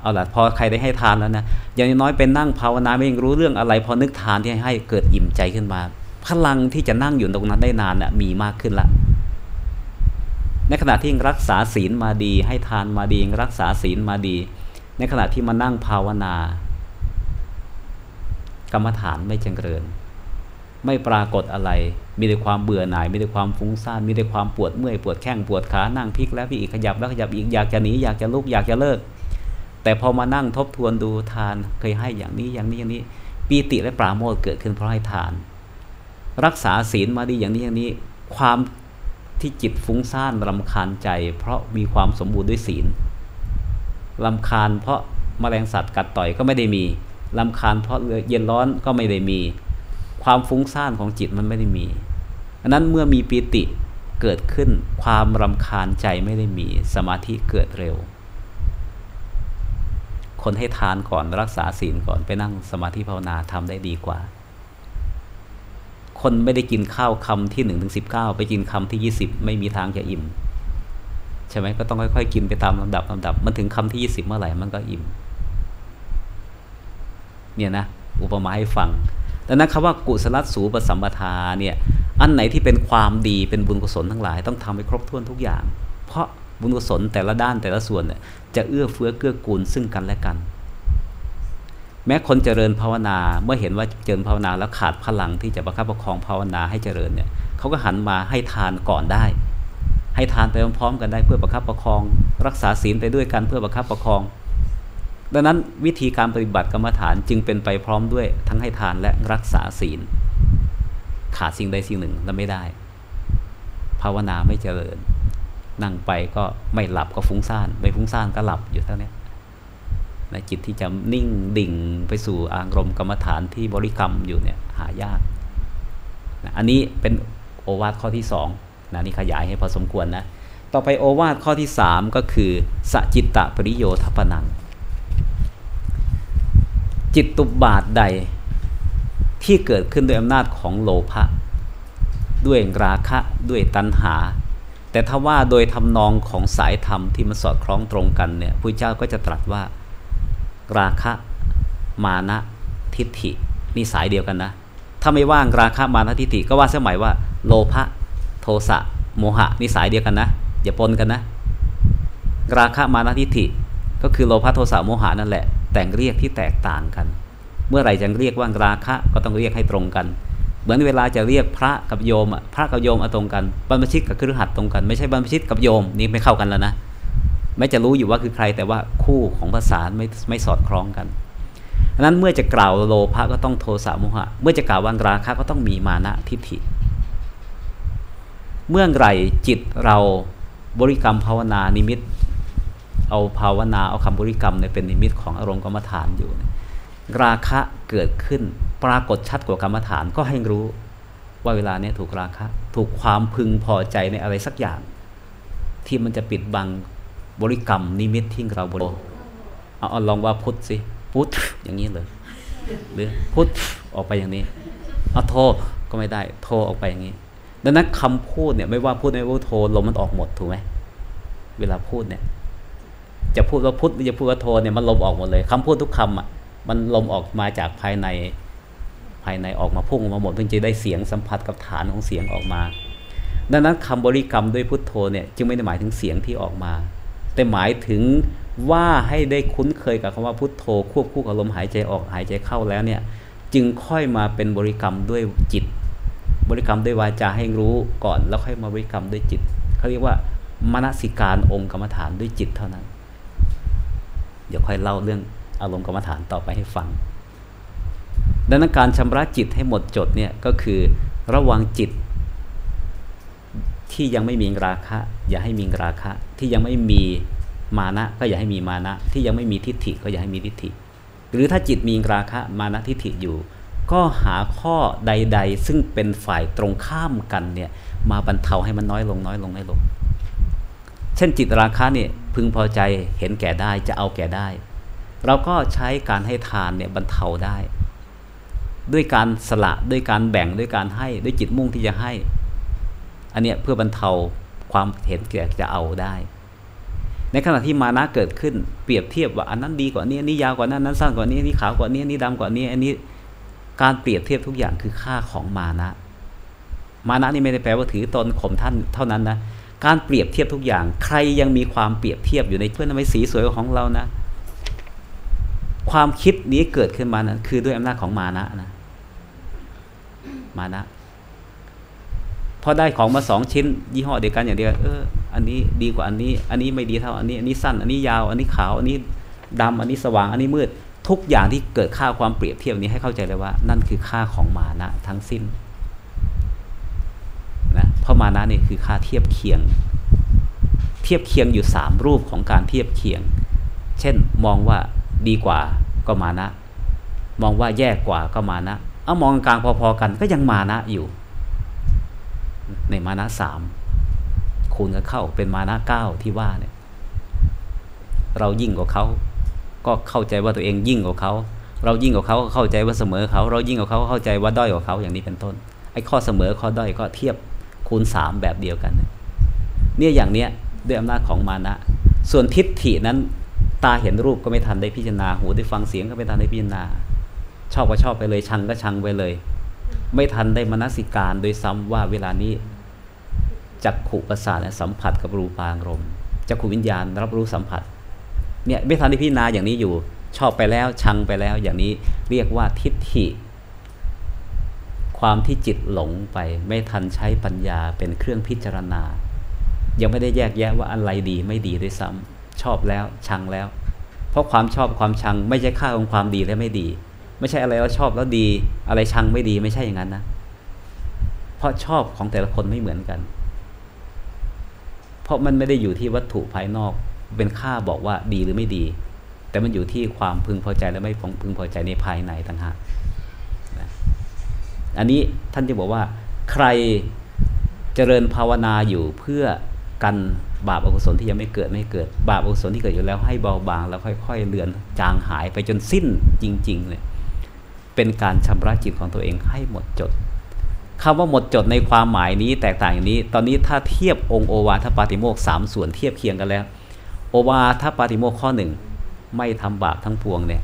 เอาละพอใครได้ให้ทานแล้วนะอย่างน้อยเป็นนั่งภาวนาไม่ยังรู้เรื่องอะไร พอนึกทานที่ให้เกิดอิ่มใจขึ้นมา พลังที่จะนั่งอยู่ตรงนั้นได้นานน่ะมีมากขึ้นละในขณะที่รักษาศีลมาดี ให้ทานมาดี รักษาศีลมาดี ในขณะที่มานั่งภาวนากรรมฐานไม่เจริญ ไม่ปรากฏอะไร มีแต่ความเบื่อหน่าย มีแต่ความฟุ้งซ่าน มีแต่ความปวดเมื่อย ปวดแข้ง ปวดขา นั่งพลิกแล้วพี่อีกขยับแล้วขยับอีก อยากจะหนี อยากจะลุก อยากจะเลิก แต่พอมานั่งทบทวนดูทานเคยให้อย่างนี้อย่างนี้อย่างนี้ปีติและปราโมทเกิดขึ้นเพราะให้ทาน รักษาศีลมาดีอย่างนี้อย่างนี้ ความที่จิตฟุ้งซ่านรำคาญใจ เพราะมีความสมบูรณ์ด้วยศีลลำคาญเพราะมแมลงสัตว์กัดต่อยก็ไม่ได้มีลำคาญเพราะเย็นร้อนก็ไม่ได้มี ความฟุ้งซ่านของจิตมันไม่ได้มีอันนั้นเมื่อมีปีติเกิดขึ้นความรำคาญใจไม่ได้มีสมาธิเกิดเร็ว คนให้ทานก่อนรักษาศีลก่อนไปนั่งสมาธิภาวนาทำได้ดีกว่า คนไม่ได้กินข้าวคำที่หนึ่งถึงสิบเก้าไปกินคำที่ยี่สิบไม่มีทางจะอิ่ม ใช่ไหมก็ต้องค่อยๆ กินไปตามลำดับลำดับ มันถึงคำที่ยี่สิบเมื่อไหร่มันก็อิ่ม เนี่ยนะ อุปมาให้ฟังดังนั้นคำว่ากุศลสูปสัมปทาเนี่ยอันไหนที่เป็นความดีเป็นบุญกุศลทั้งหลาย ต้องทำให้ครบถ้วนทุกอย่าง เพราะบุญกุศลแต่ละด้านแต่ละส่วนเนี่ย จะเอื้อเฟื้อเกื้อกูลซึ่งกันและกัน แม้คนเจริญภาวนาเมื่อเห็นว่าเจริญภาวนาแล้วขาดพลังที่จะประคับประคองภาวนาให้เจริญเนี่ยเขาก็หันมาให้ทานก่อนได้ ให้ทานไปพร้อมๆกันได้เพื่อประคับประคอง รักษาศีลไปด้วยกันเพื่อประคับประคอง ดังนั้นวิธีการปฏิบัติกรรมฐานจึงเป็นไปพร้อมด้วย ทั้งให้ทานและรักษาศีล ขาดสิ่งใดสิ่งหนึ่งแล้วไม่ได้ ภาวนาไม่เจริญ นั่งไปก็ไม่หลับก็ฟุ้งซ่านไม่ฟุ้งซ่านก็หลับอยู่เท่านี้ในจิตที่จะนิ่งดิ่งไปสู่อารมณ์กรรมฐานที่บริกรรมอยู่เนี่ยหายากนะอันนี้เป็นโอวาทข้อที่สองนะนี่ขยายให้พอสมควรนะต่อไปโอวาทข้อที่สามก็คือสจิตตปริโยทปนัง จิตตุบาทใดที่เกิดขึ้นด้วยอำนาจของโลภะด้วยราคะด้วยตัณหา แต่ถ้าว่าโดยทำนองของสายธรรมที่มันสอดคล้องตรงกันเนี่ยพระเจ้าก็จะตรัสว่า ราคะมานะทิฏฐินี่สายเดียวกันนะ ถ้าไม่ว่างราคะมานะทิฏฐิก็ว่าเสมัยว่า โลภะโทสะโมหะนี่สายเดียวกันนะ อย่าปนกันนะ ราคะมานะทิฏฐิก็คือโลภะโทสะโมหะนั่นแหละ แต่งเรียกที่แตกต่างกัน เมื่อไหร่จะเรียกว่าราคะก็ต้องเรียกให้ตรงกัน เหมือนเวลาจะเรียกพระกับโยมอะพระกับโยมเอาตรงกันบรรพชิตกับครือขัดตรงกัน ไม่ใช่บรรพชิตกับโยมนี่ไม่เข้ากันแล้วนะไม่จะรู้อยู่ว่าคือใครแต่ว่าคู่ของภาษาไม่ไม่สอดคล้องกันดังนั้นเมื่อจะกล่าวโลภะก็ต้องโทสะโมหะ เมื่อจะกล่าววังราคะก็ต้องมีมานะทิฏฐิ เมื่อไรจิตเราบริกรรมภาวนานิมิต เอาภาวนาเอาคำบริกรรมเนี่ยเป็นนิมิตของอารมณ์กรรมฐานอยู่ ราคะเกิดขึ้น ปรากฏชัดกว่ากรรมฐานก็ให้รู้ว่าเวลาเนี้ยถูกราคะ ถูกความพึงพอใจในอะไรสักอย่าง ที่มันจะปิดบังบริกรรมนิมิตที่เราบริเอาเอาลองว่าพุทธสิพุทธอย่างนี้เลย หรือพุทธออกไปอย่างนี้เอาโทก็ไม่ได้โทออกไปอย่างนี้ดังนั้นคำพูดเนี่ยไม่ว่าพูดไม่ว่าโทลมมันออกหมดถูกไหมเวลาพูดเนี่ย จะพูดว่าพุทธหรือจะพูดว่าโทเนี่ยมันลมออกหมดเลยคำพูดทุกคำอะมันลมออกมาจากภายใน ภายในออกมาพุ่งมาหมดเพื่อจะได้เสียงสัมผัสกับฐานของเสียงออกมา ดังนั้นคำบริกรรมด้วยพุทโธเนี่ยจึงไม่ได้หมายถึงเสียงที่ออกมา แต่หมายถึงว่าให้ได้คุ้นเคยกับคำว่าพุทโธ ควบคู่กับลมหายใจออกหายใจเข้าแล้วเนี่ยจึงค่อยมาเป็นบริกรรมด้วยจิต บริกรรมด้วยวาจาให้รู้ก่อนแล้วค่อยมาบริกรรมด้วยจิตเขาเรียกว่ามนสิการองค์กรรมฐานด้วยจิตเท่านั้น เดี๋ยวค่อยเล่าเรื่องอารมณ์กรรมฐานต่อไปให้ฟัง ดังนั้นการชำระจิตให้หมดจดเนี่ยก็คือระวังจิต ที่ยังไม่มีราคะ อย่าให้มีราคะ ที่ยังไม่มีมานะก็อย่าให้มีมานะ ที่ยังไม่มีทิฏฐิก็อย่าให้มีทิฏฐิ หรือถ้าจิตมีราคะมานะทิฏฐิอยู่ ก็หาข้อใด ๆ ซึ่งเป็นฝ่ายตรงข้ามกันเนี่ยมาบรรเทาให้มันน้อยลงน้อยลงน้อยลง เช่นจิตราคะเนี่ยพึงพอใจเห็นแก่ได้จะเอาแก่ได้ เราก็ใช้การให้ทานเนี่ยบรรเทาได้ ด้วยการสละด้วยการแบ่งด้วยการให้ด้วยจิตมุ่งที่จะให้ อันเนี้ยเพื่อบรรเทาความเห็นแก่จะเอาได้ ในขณะที่มานะเกิดขึ้นเปรียบเทียบว่าอันนั้นดีกว่านี้อันนี้ยาวกว่านั้นนั้นสั้นกว่านี้อันนี้ขาวกว่านี้อันนี้ดำกว่านี้อันนี้การเปรียบเทียบทุกอย่างคือค่าของมานะ มานะนี่ไม่ได้แปลว่าถือตนข่มท่านเท่านั้นนะการเปรียบเทียบทุกอย่าง ใครยังมีความเปรียบเทียบอยู่ในเพื่อนทำไมสีสวยของเรานะ ความคิดนี้เกิดขึ้นมานะคือด้วยอำนาจของมานะนะ มานะพอได้ของมาสองชิ้น ยี่ห้อเดียวกันอย่างเดียวเอออันนี้ดีกว่าอันนี้ อันนี้ไม่ดีเท่าอันนี้อันนี้สั้น อันนี้ยาว อันนี้ขาว อันนี้ดำอันนี้สว่าง อันนี้มืด ทุกอย่างที่เกิดค่าความเปรียบเทียบนี้ให้เข้าใจเลยว่า นั่นคือค่าของมานะทั้งสิ้นนะเพราะมานะนี่คือค่าเทียบเคียง เทียบเคียงอยู่สามรูปของการเทียบเคียง เช่นมองว่าดีกว่าก็มานะ มองว่าแย่กว่าก็มานะ เอามองกลางพอๆกันก็ยังมานะอยู่ ในมานะสามคูณกันเข้าเป็นมานะเก้าที่ว่าเนี่ย เรายิ่งกว่าเขาก็เข้าใจว่าตัวเองยิ่งกว่าเขาเรายิ่งกว่าเขาก็เข้าใจว่าเสมอเขา เรายิ่งกว่าเขาก็เข้าใจว่าด้อยกว่าเขาอย่างนี้เป็นต้นไอ้ข้อเสมอข้อด้อยก็เทียบคูณสามแบบเดียวกัน เนี่ยอย่างเนี้ยด้วยอำนาจของมานะ ส่วนทิฏฐินั้นตาเห็นรูปก็ไม่ทันได้พิจารณาหูได้ฟังเสียงก็ไม่ทันได้พิจารณา ชอบก็ชอบไปเลยชังก็ชังไปเลย ไม่ทันได้มนสิการโดยซ้ำว่าเวลานี้จักขุประสาทเนี่ยสัมผัสกับรูปารมจักขุวิญญาณรับรู้สัมผัสเนี่ยไม่ทันได้พิจารณาอย่างนี้อยู่ ชอบไปแล้วชังไปแล้ว อย่างนี้เรียกว่าทิฏฐิ ความที่จิตหลงไป ไม่ทันใช้ปัญญาเป็นเครื่องพิจารณา ยังไม่ได้แยกแยะว่าอะไรดีไม่ดีด้วยซ้ำชอบแล้วชังแล้ว เพราะความชอบความชังไม่ใช่ค่าของความดีและไม่ดี ไม่ใช่อะไรแล้วชอบแล้วดี อะไรชังไม่ดีไม่ใช่อย่างนั้นนะ เพราะชอบของแต่ละคนไม่เหมือนกัน เพราะมันไม่ได้อยู่ที่วัตถุภายนอก เป็นค่าบอกว่าดีหรือไม่ดี แต่มันอยู่ที่ความพึงพอใจและไม่พึงพอใจในภายในต่างหากอันนี้ท่านจะบอกว่า ใครเจริญภาวนาอยู่เพื่อกันบาปอกุศลที่ยังไม่เกิดไม่เกิด บาปอกุศลที่เกิดอยู่แล้วให้เบาบางแล้วค่อย ๆ เลือนจางหายไปจนสิ้นจริง ๆ เลย เป็นการชำระจิตของตัวเองให้หมดจดคำว่าหมดจดในความหมายนี้แตกต่างอย่างนี้ ตอนนี้ถ้าเทียบองค์โอวาทปาติโมกสามส่วนเทียบเคียงกันแล้ว โอวาทปาติโมกข้อหนึ่งไม่ทำบาปทั้งปวงเนี่ย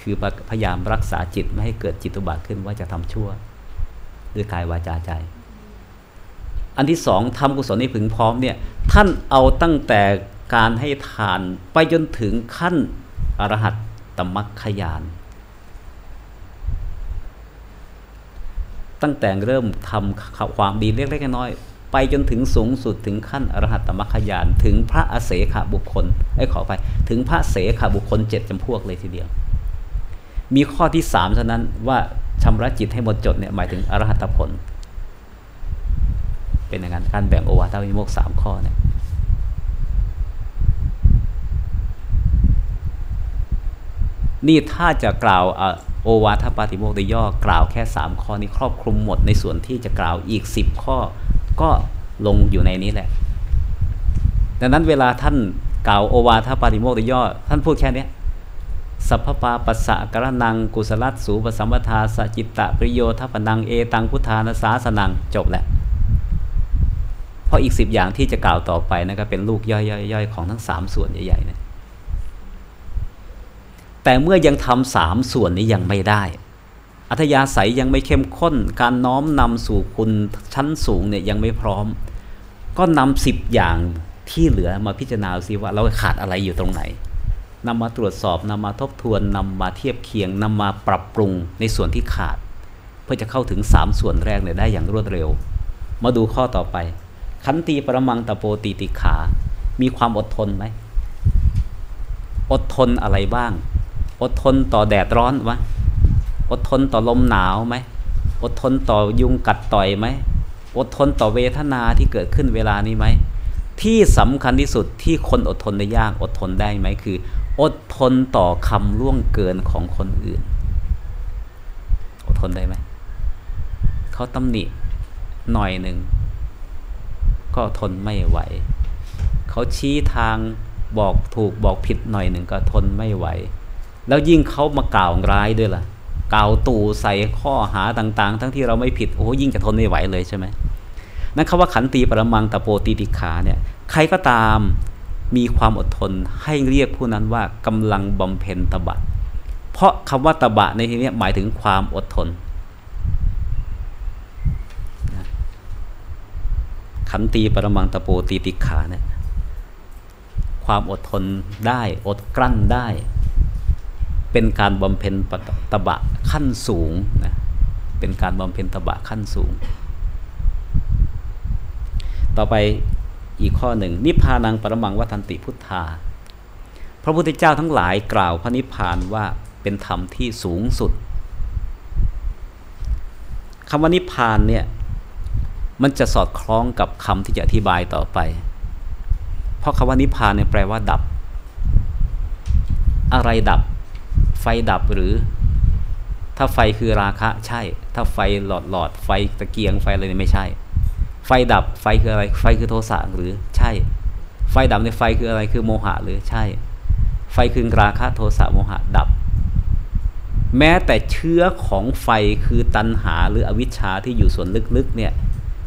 คือพยายามรักษาจิตไม่ให้เกิดจิตตุบาทขึ้นว่าจะทำชั่วด้วยกายวาจาใจ อันที่สองทำกุศลให้พึงพร้อมเนี่ยท่านเอาตั้งแต่การให้ทานไปจนถึงขั้นอรหัตตมัคคยาน ตั้งแต่เริ่มทำความดีเล็กๆน้อยๆไปจนถึงสูงสุดถึงขั้นอรหัตตมัคคยาน ถึงพระอเสขบุคคลไอ้ขอไปถึงพระเสขบุคคลเจ็ดจำพวกเลยทีเดียว มีข้อที่สามเท่านั้นว่าชำระจิตให้หมดจดเนี่ยหมายถึงอรหัตผล เป็นอย่างนั้นการแบ่งโอวาทวิโมกสามข้อเนี่ยนี่ถ้าจะกล่าว โอวาทปาติโมกโดยย่อกล่าวแค่สามข้อนี้ครอบคลุมหมดในส่วนที่จะกล่าวอีกสิบข้อ ก็ลงอยู่ในนี้แหละ ดังนั้นเวลาท่านกล่าวโอวาทปาติโมกโดยย่อ ท่านพูดแค่นี้สัพพปาปัสสะกระนัง กุศลัสสูปสัมปทาสจิตตะปริโยทัปนังเอตังพุทธานาสาสนังจบแหละเพราะอีกสิบอย่างที่จะกล่าวต่อไปนะครับเป็นลูกย่อยๆของทั้งสามส่วนใหญ่ๆนะ แต่เมื่อยังทำสามส่วนนี้ยังไม่ได้ อัธยาศัยยังไม่เข้มข้น การน้อมนำสู่คุณชั้นสูงเนี่ยยังไม่พร้อม ก็นำสิบอย่างที่เหลือมาพิจารณาสิว่าเราขาดอะไรอยู่ตรงไหนนำมาตรวจสอบนำมาทบทวนนำมาเทียบเคียงนำมาปรับปรุงในส่วนที่ขาด เพื่อจะเข้าถึงสามส่วนแรกเนี่ยได้อย่างรวดเร็ว มาดูข้อต่อไป ขันตีประมังตะโปตีติขา มีความอดทนไหม อดทนอะไรบ้าง อดทนต่อแดดร้อนไหมอดทนต่อลมหนาวไหมอดทนต่อยุงกัดต่อยไหมอดทนต่อเวทนาที่เกิดขึ้นเวลานี้ไหมที่สำคัญที่สุดที่คนอดทนได้ยากอดทนได้ไหมคือ อดทนต่อคำล่วงเกินของคนอื่น อดทนได้ไหมเขาตำหนิหน่อยหนึ่งก็ทนไม่ไหว เขาชี้ทางบอกถูกบอกผิดหน่อยหนึ่งก็ทนไม่ไหว แล้วยิ่งเขามากล่าวร้ายด้วยล่ะ กล่าวตู่ใส่ข้อหาต่าง ๆ ทั้งที่เราไม่ผิดโอ้ยิ่งจะทนไม่ไหวเลยใช่ไหมนั่นคำว่าขันตีปรมังตะโปตีติขาเนี่ยใครก็ตามมีความอดทนให้เรียกผู้นั้นว่ากำลังบำเพ็ญตบะ เพราะคำว่าตบะในที่นี้หมายถึงความอดทน ขันตีปรมังตะโปตีติขาเนี่ยความอดทนได้อดกลั้นได้ เป็นการบำเพ็ญตบะขั้นสูงนะเป็นการบำเพ็ญตบะขั้นสูง ต่อไปอีกข้อหนึ่ง นิพพานังปรมังวัตันติพุทธา พระพุทธเจ้าทั้งหลายกล่าวพระนิพพานว่าเป็นธรรมที่สูงสุดคำว่านิพพานเนี่ยมันจะสอดคล้องกับคำที่จะอธิบายต่อไป เพราะคำว่านิพพานเนี่ยแปลว่าดับ อะไรดับ ไฟดับหรือ ถ้าไฟคือราคะใช่ ถ้าไฟหลอดหลอดไฟตะเกียงไฟอะไรนี่ไม่ใช่ ไฟดับไฟคืออะไร ไฟคือโทสะหรือใช่ ไฟดับในไฟคืออะไรคือโมหะหรือใช่ ไฟคือราคะโทสะโมหะดับ แม้แต่เชื้อของไฟคือตัณหาหรืออวิชชาที่อยู่ส่วนลึกๆเนี่ย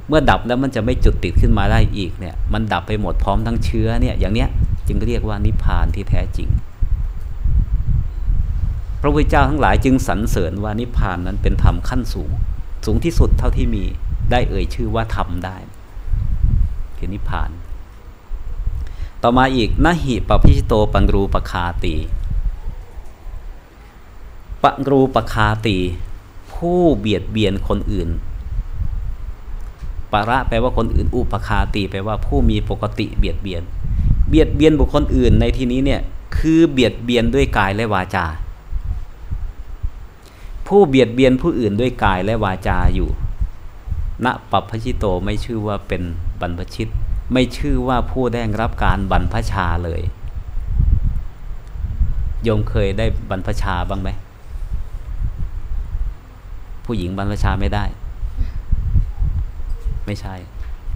เมื่อดับแล้วมันจะไม่จุดติดขึ้นมาได้อีกเนี่ยมันดับไปหมดพร้อมทั้งเชื้อเนี่ยอย่างเนี้ยจึงเรียกว่านิพพานที่แท้จริง พระพุทธเจ้าทั้งหลายจึงสรรเสริญว่านิพพานนั้นเป็นธรรมขั้นสูง สูงที่สุดเท่าที่มีได้เอ่ยชื่อว่าธรรมได้คือนิพพาน ต่อมาอีกนหิปพิชิโตปังรูปคาตีปังรูปคาตี ผู้เบียดเบียนคนอื่นปะระแปลว่าคนอื่น อุปคาตีแปลว่าผู้มีปกติเบียดเบียน เบียดเบียนบุคคลอื่นในที่นี้เนี่ยคือเบียดเบียนด้วยกายและวาจา ผู้เบียดเบียนผู้อื่นด้วยกายและวาจาอยู่ณปัปพชิโตไม่ชื่อว่าเป็นบรรพชิต ไม่ชื่อว่าผู้ได้รับการบรรพชาเลยโยมเคยได้บรรพชาบ้างไหมผู้หญิงบรรพชาไม่ได้ ไม่ใช่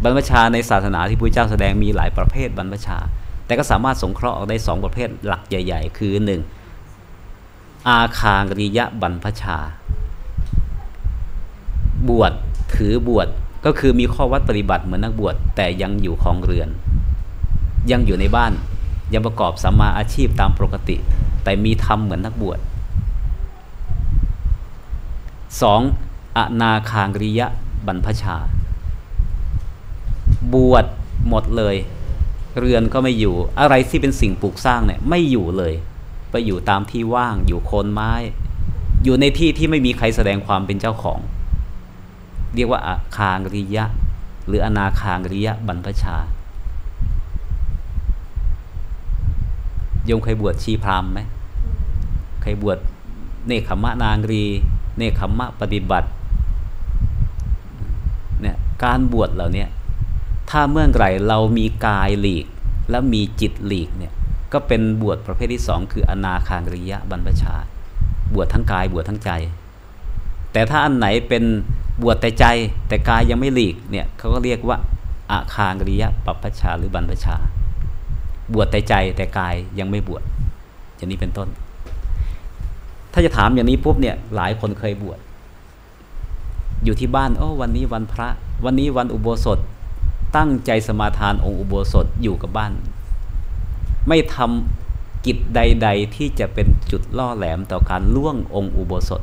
บรรพชาในศาสนาที่พระเจ้าแสดงมีหลายประเภทบรรพชา แต่ก็สามารถสงเคราะห์ออกได้สองประเภทหลักใหญ่ ๆ คือหนึ่ง อาคางริยะบรรพชา บวชถือบวชก็คือมีข้อวัดปฏิบัติเหมือนนักบวชแต่ยังอยู่ของเรือน ยังอยู่ในบ้านยังประกอบสัมมาอาชีพตามปกติ แต่มีธรรมเหมือนนักบวชสองอนาคางริยะบรรพชา บวชหมดเลย เรือนก็ไม่อยู่อะไรที่เป็นสิ่งปลูกสร้างเนี่ยไม่อยู่เลย ไปอยู่ตามที่ว่างอยู่โคนไม้ อยู่ในที่ที่ไม่มีใครแสดงความเป็นเจ้าของ เรียกว่าอาคางริยะ หรืออนาคางริยะบรรพชายมเคยบวชชีพราหมณ์ไหมเคยบวชเนคขมะนางรี เนคขมะปฏิบัติเนี่ยการบวชเหล่านี้ถ้าเมื่อไหร่เรามีกายหลีก และมีจิตหลีกเนี่ย ก็เป็นบวชประเภทที่สองคืออนาคางริยะบรรพชา บวชทั้งกายบวชทั้งใจ แต่ถ้าอันไหนเป็นบวชแต่ใจแต่กายยังไม่หลีกเนี่ยเขาก็เรียกว่าอาคางริยะปัปพชาหรือบรรพชา บวชแต่ใจแต่กายยังไม่บวชอย่างนี้เป็นต้น ถ้าจะถามอย่างนี้ปุ๊บเนี่ยหลายคนเคยบวชอยู่ที่บ้านโอ้วันนี้วันพระ วันนี้วันอุโบสถตั้งใจสมาทานองค์อุโบสถอยู่กับบ้าน ไม่ทำกิจใด ๆ ที่จะเป็นจุดล่อแหลมต่อการล่วงองค์อุโบสถ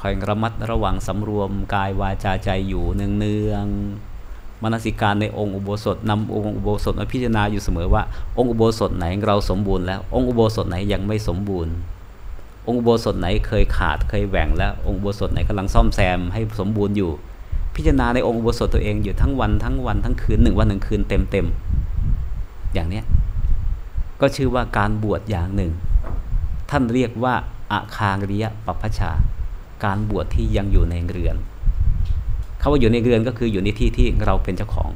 คอยระมัดระวังสำรวมกายวาจาใจอยู่เนืองๆมนสิการในองค์อุโบสถนำองค์อุโบสถมาพิจารณาอยู่เสมอว่า องค์อุโบสถไหนเราสมบูรณ์แล้ว องค์อุโบสถไหนยังไม่สมบูรณ์ องค์อุโบสถไหนเคยขาดเคยแหว่งแล้วองค์อุโบสถไหนกำลังซ่อมแซมให้สมบูรณ์อยู่ พิจารณาในองค์อุโบสถตัวเองอยู่ทั้งวันทั้งวันทั้งคืนหนึ่งวันหนึ่งคืนเต็มเต็มอย่างเนี้ย ก็ชื่อว่าการบวชอย่างหนึ่ง ท่านเรียกว่าอาคางริยะปัพชา การบวชที่ยังอยู่ในเรือนคาว่าอยู่ในเรือนก็คืออยู่ในที่ที่เราเป็นเจ้าของ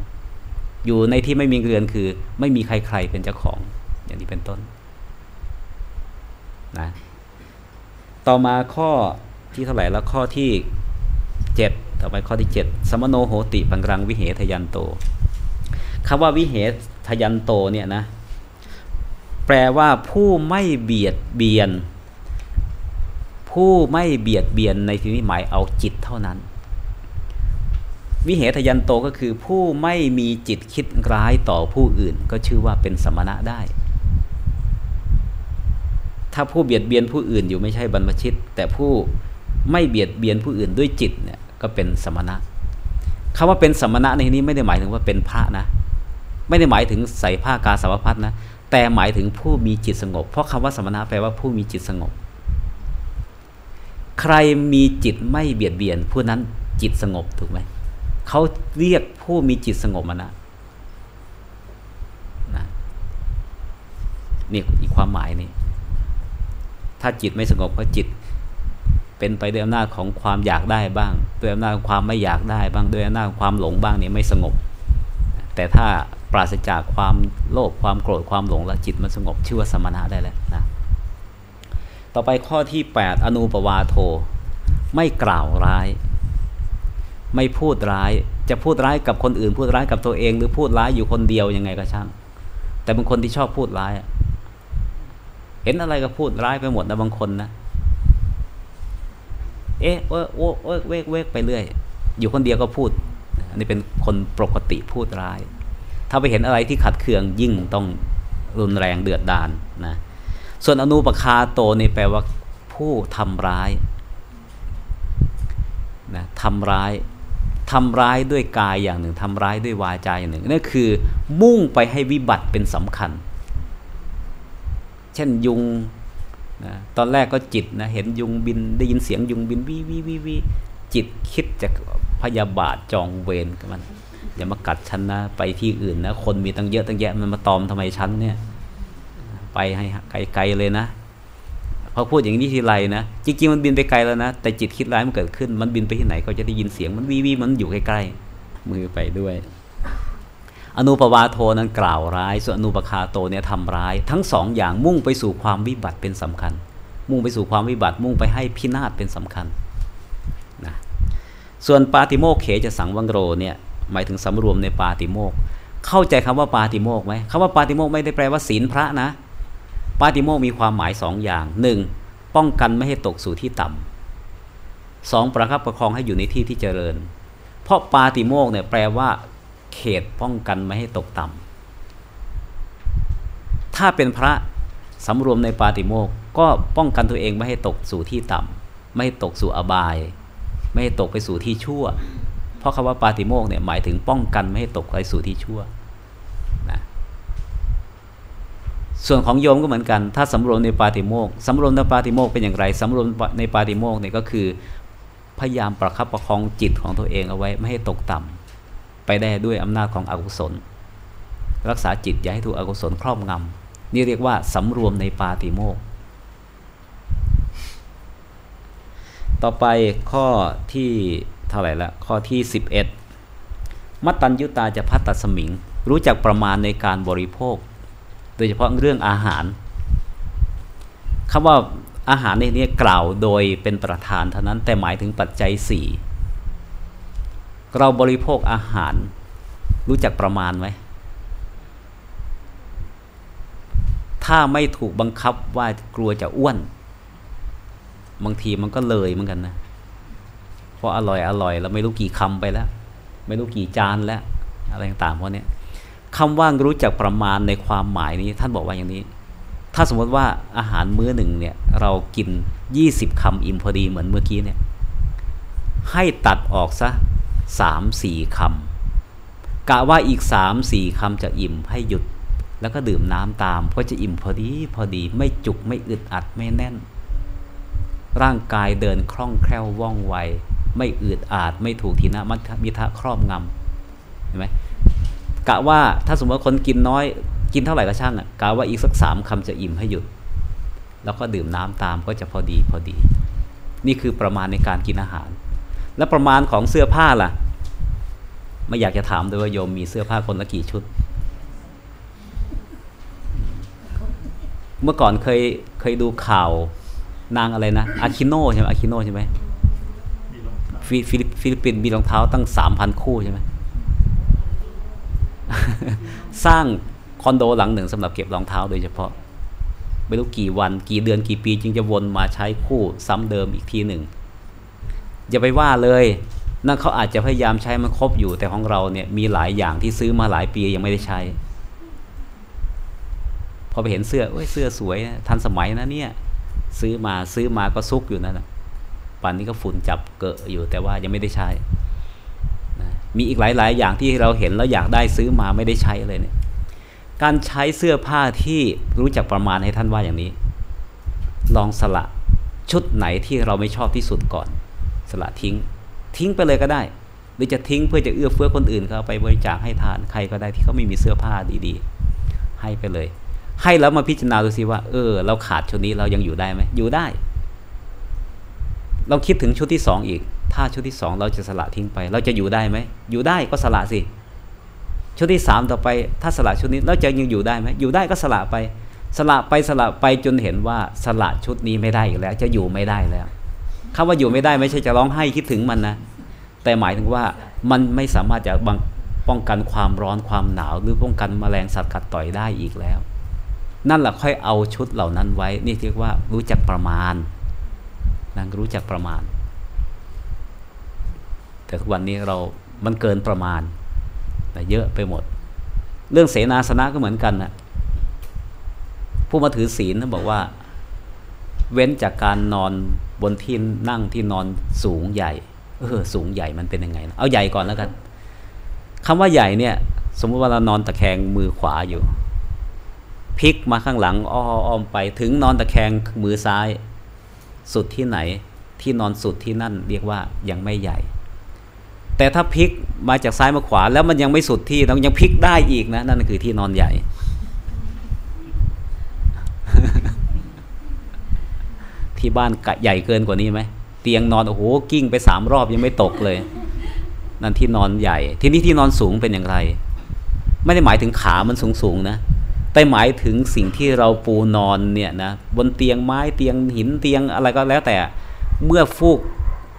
อยู่ในที่ไม่มีเรือนคือ ไม่มีใครๆเป็นเจ้าของ อย่างนี้เป็นต้นนะต่อมาข้อที่เท่าไหร่แล้วข้อที่เจ็ดต่อไปข้อที่เจ็ดสมโนโหติปังรังวิเหทยันโตคำว่าวิเหทยันโตเนี่ยนะ แปลว่าผู้ไม่เบียดเบียน ผู้ไม่เบียดเบียนในที่นี้หมายเอาจิตเท่านั้น วิเหทยันโตก็คือผู้ไม่มีจิตคิดร้ายต่อผู้อื่น ก็ชื่อว่าเป็นสมณะได้ ถ้าผู้เบียดเบียนผู้อื่นอยู่ไม่ใช่บรรพชิต แต่ผู้ไม่เบียดเบียนผู้อื่นด้วยจิตเนี่ยก็เป็นสมณะคำว่าเป็นสมณะในที่นี้ไม่ได้หมายถึงว่าเป็นพระนะ ไม่ได้หมายถึงใส่ผ้ากาสาวพัดนะ แต่หมายถึงผู้มีจิตสงบ เพราะคำว่าสมณะแปลว่าผู้มีจิตสงบ ใครมีจิตไม่เบียดเบียน ผู้นั้นจิตสงบถูกไหมเขาเรียกผู้มีจิตสงบมานะนะนี่อีกความหมายนี่ถ้าจิตไม่สงบก็จิต เป็นไปด้วยอำนาจของความอยากได้บ้าง ด้วยอำนาจของความไม่อยากได้บ้างด้วยอำนาจของความหลงบ้างนี่ไม่สงบ แต่ถ้า ปราศจากความโลภความโกรธความหลงแล้วจิตมันสงบชื่อว่าสมณะได้แล้วนะต่อไปข้อที่ 8 อนุปวาโท ไม่กล่าวร้าย ไม่พูดร้ายจะพูดร้ายกับคนอื่น พูดร้ายกับตัวเอง หรือพูดร้ายอยู่คนเดียวยังไงก็ช่าง แต่บางคนที่ชอบพูดร้ายเห็นอะไรก็พูดร้ายไปหมดนะบางคนนะเอ๊ะโอ้โอ้เวกเวกไปเรื่อย อยู่คนเดียวก็พูดอันนี้เป็นคนปกติพูดร้าย ถ้าไปเห็นอะไรที่ขัดเคืองยิ่งต้องรุนแรงเดือดดานนะส่วนอนุปคาโตนี่แปลว่าผู้ทำร้ายนะทำร้ายทำร้ายด้วยกายอย่างหนึ่งทำร้ายด้วยวาจาอย่างหนึ่งนั่นคือมุ่งไปให้วิบัติเป็นสำคัญ เช่นยุงนะตอนแรกก็จิตนะเห็นยุงบินได้ยินเสียงยุงบินวิวิวิวิจิตคิดจะพยาบาทจองเวรกับมัน อย่ามากัดฉันนะ ไปที่อื่นนะ คนมีตั้งเยอะตั้งแยะมันมาตอมทำไมฉันเนี่ย ไปให้ไกลๆเลยนะพอพูดอย่างนี้ทีไรนะจริงๆมันบินไปไกลแล้วนะแต่จิตคิดร้ายมันเกิดขึ้น มันบินไปที่ไหนก็จะได้ยินเสียงมันวีวีมันอยู่ใกล้ๆมือไปด้วย อนุปวาโทนั้นกล่าวร้าย ส่วนอนุปคาโตเนี่ยทำร้าย ทั้งสองอย่างมุ่งไปสู่ความวิบัติเป็นสำคัญ มุ่งไปสู่ความวิบัติมุ่งไปให้พินาศเป็นสำคัญนะส่วนปาติโมกเขจะสังวังโรเนี่ย หมายถึงสำรวมในปาติโมกเข้าใจคำว่าปาติโมกไหมคำว่าปาติโมกไม่ได้แปลว่าศีลพระนะ ปาติโมกมีความหมายสองอย่างหนึ่งป้องกันไม่ให้ตกสู่ที่ต่ำสองประคับประคองให้อยู่ในที่ที่เจริญ เพราะปาติโมกเนี่ยแปลว่า เขตป้องกันไม่ให้ตกต่ำถ้าเป็นพระสำรวมในปาติโมกก็ป้องกันตัวเองไม่ให้ตกสู่ที่ต่ำไม่ให้ตกสู่อบาย ไม่ให้ตกไปสู่ที่ชั่ว ราะคำว่าปาติโมกเนี่ยหมายถึงป้องกันไม่ให้ตกไปสู่ที่ชั่วนะส่วนของโยมก็เหมือนกัน ถ้าสำรวมในปาติโมกสำรวมในปาติโมกเป็นอย่างไรสำรวมในปาติโมกเนี่ยก็คือพยายามประคับประคองจิตของตัวเองเอาไว้ไม่ให้ตกต่ำไปได้ด้วยอำนาจของอกุศล รักษาจิตอย่าให้ถูกอกุศลครอบงำนี่เรียกว่าสำรวมในปาติโมกต่อไปข้อที่ เท่าไหร่ละข้อที่ 11 มัตตัญยุตาจะพัตตสมิง รู้จักประมาณในการบริโภค โดยเฉพาะเรื่องอาหารคำว่าอาหารในนี้กล่าวโดยเป็นประธานเท่านั้นแต่หมายถึงปัจจัยสี่เราบริโภคอาหาร รู้จักประมาณไหมถ้าไม่ถูกบังคับว่ากลัวจะอ้วน บางทีมันก็เลยเหมือนกันนะ เพราะอร่อยอร่อยเราไม่รู้กี่คำไปแล้ว ไม่รู้กี่จานแล้ว อะไรต่างๆพวกนี้คำว่ารู้จักประมาณในความหมายนี้ท่านบอกว่าอย่างนี้ ถ้าสมมติว่าอาหารมื้อหนึ่งเนี่ยเรากิน 20คำอิ่มพอดีเหมือนเมื่อกี้เนี่ยให้ตัดออกซะสามสี่คำกะว่าอีกสามสี่คำจะอิ่มให้หยุด แล้วก็ดื่มน้ำตามก็จะอิ่มพอดีพอดีไม่จุกไม่อึดอัดไม่แน่น ร่างกายเดินคล่องแคล่วว่องไว ไม่อืดอาด ไม่ถูกทีนะมัทมิทะครอบงำเห็นไหมกะว่าถ้าสมมติว่าคนกินน้อย กินเท่าไหร่ก็ช่างอะกะว่าอีกสักสามคำจะอิ่มให้หยุด แล้วก็ดื่มน้ำตามก็จะพอดีพอดี นี่คือประมาณในการกินอาหาร แล้วประมาณของเสื้อผ้าล่ะ ไม่อยากจะถามด้วยว่าโยมมีเสื้อผ้าคนละกี่ชุด เมื่อก่อนเคยเคยดูข่าวนางอะไรนะอาคิโนใช่ไหมอาคิโนใช่ไหม ฟิลิปปินส์มีรองเท้าตั้งสามพันคู่ใช่ไหมสร้างคอนโดหลังหนึ่งสำหรับเก็บรองเท้าโดยเฉพาะ ไม่รู้กี่วัน กี่เดือนกี่ปี จึงจะวนมาใช้คู่ซ้ำเดิมอีกทีหนึ่ง อย่าไปว่าเลย นั่นเขาอาจจะพยายามใช้มันครบอยู่แต่ของเราเนี่ยมีหลายอย่างที่ซื้อมาหลายปียังไม่ได้ใช้ พอไปเห็นเสื้อเอ้ยเสื้อสวยทันสมัยนะเนี่ย ซื้อมาซื้อมาก็ซุกอยู่นั่นแหละ ป่านนี้ก็ฝุ่นจับเกอะอยู่แต่ว่ายังไม่ได้ใช้มีอีกหลาย ๆ อย่างที่เราเห็นแล้วอยากได้ซื้อมาไม่ได้ใช้เลยเนี่ยการใช้เสื้อผ้าที่รู้จักประมาณให้ท่านว่าอย่างนี้ ลองสละชุดไหนที่เราไม่ชอบที่สุดก่อน สละทิ้ง ทิ้งไปเลยก็ได้ หรือจะทิ้งเพื่อจะเอื้อเฟื้อคนอื่นเขาไปบริจาคให้ทานใครก็ได้ที่เขาไม่มีเสื้อผ้าดีๆ ให้ไปเลย ให้แล้วมาพิจารณาดูสิว่า เออ เราขาดชุดนี้เรายังอยู่ได้ไหมอยู่ได้ เราคิดถึงชุดที่สองอีก ถ้าชุดที่สองเราจะสละทิ้งไป เราจะอยู่ได้ไหม อยู่ได้ก็สละสิ ชุดที่สามต่อไป ถ้าสละชุดนี้เราจะยังอยู่ได้ไหม อยู่ได้ก็สละไป สละไปสละไปจนเห็นว่าสละชุดนี้ไม่ได้อีกแล้ว จะอยู่ไม่ได้แล้วคำว่าอยู่ไม่ได้ไม่ใช่จะร้องไห้คิดถึงมันนะ แต่หมายถึงว่ามันไม่สามารถจะบังป้องกันความร้อนความหนาว หรือป้องกันแมลงสัตว์กัดต่อยได้อีกแล้ว นั่นแหละค่อยเอาชุดเหล่านั้นไว้ นี่เรียกว่ารู้จักประมาณ นั่งรู้จักประมาณ แต่ทุกวันนี้เรามันเกินประมาณแต่เยอะไปหมด เรื่องเสนาสนะก็เหมือนกันนะผู้มาถือศีลนะบอกว่า เว้นจากการนอนบนที่นั่งที่นอนสูงใหญ่เออสูงใหญ่มันเป็นยังไงนะเอาใหญ่ก่อนแล้วกันคำว่าใหญ่เนี่ย สมมติว่าเรานอนตะแคงมือขวาอยู่พลิกมาข้างหลังอ้อมไปถึงนอนตะแคงมือซ้าย สุดที่ไหนที่นอนสุดที่นั่นเรียกว่ายังไม่ใหญ่ แต่ถ้าพลิกมาจากซ้ายมาขวาแล้วมันยังไม่สุดที่ต้องยังพลิกได้อีกนะ นั่นคือที่นอนใหญ่ ที่บ้านใหญ่เกินกว่านี้ไหมเตียงนอนโอ้โหกิ้งไปสามรอบยังไม่ตกเลย นั่นที่นอนใหญ่ ที่นี่ที่นอนสูงเป็นอย่างไร ไม่ได้หมายถึงขามันสูงสูงนะ แต่หมายถึงสิ่งที่เราปูนอนเนี่ยนะบนเตียงไม้เตียงหินเตียงอะไรก็แล้วแต่ เมื่อฟูก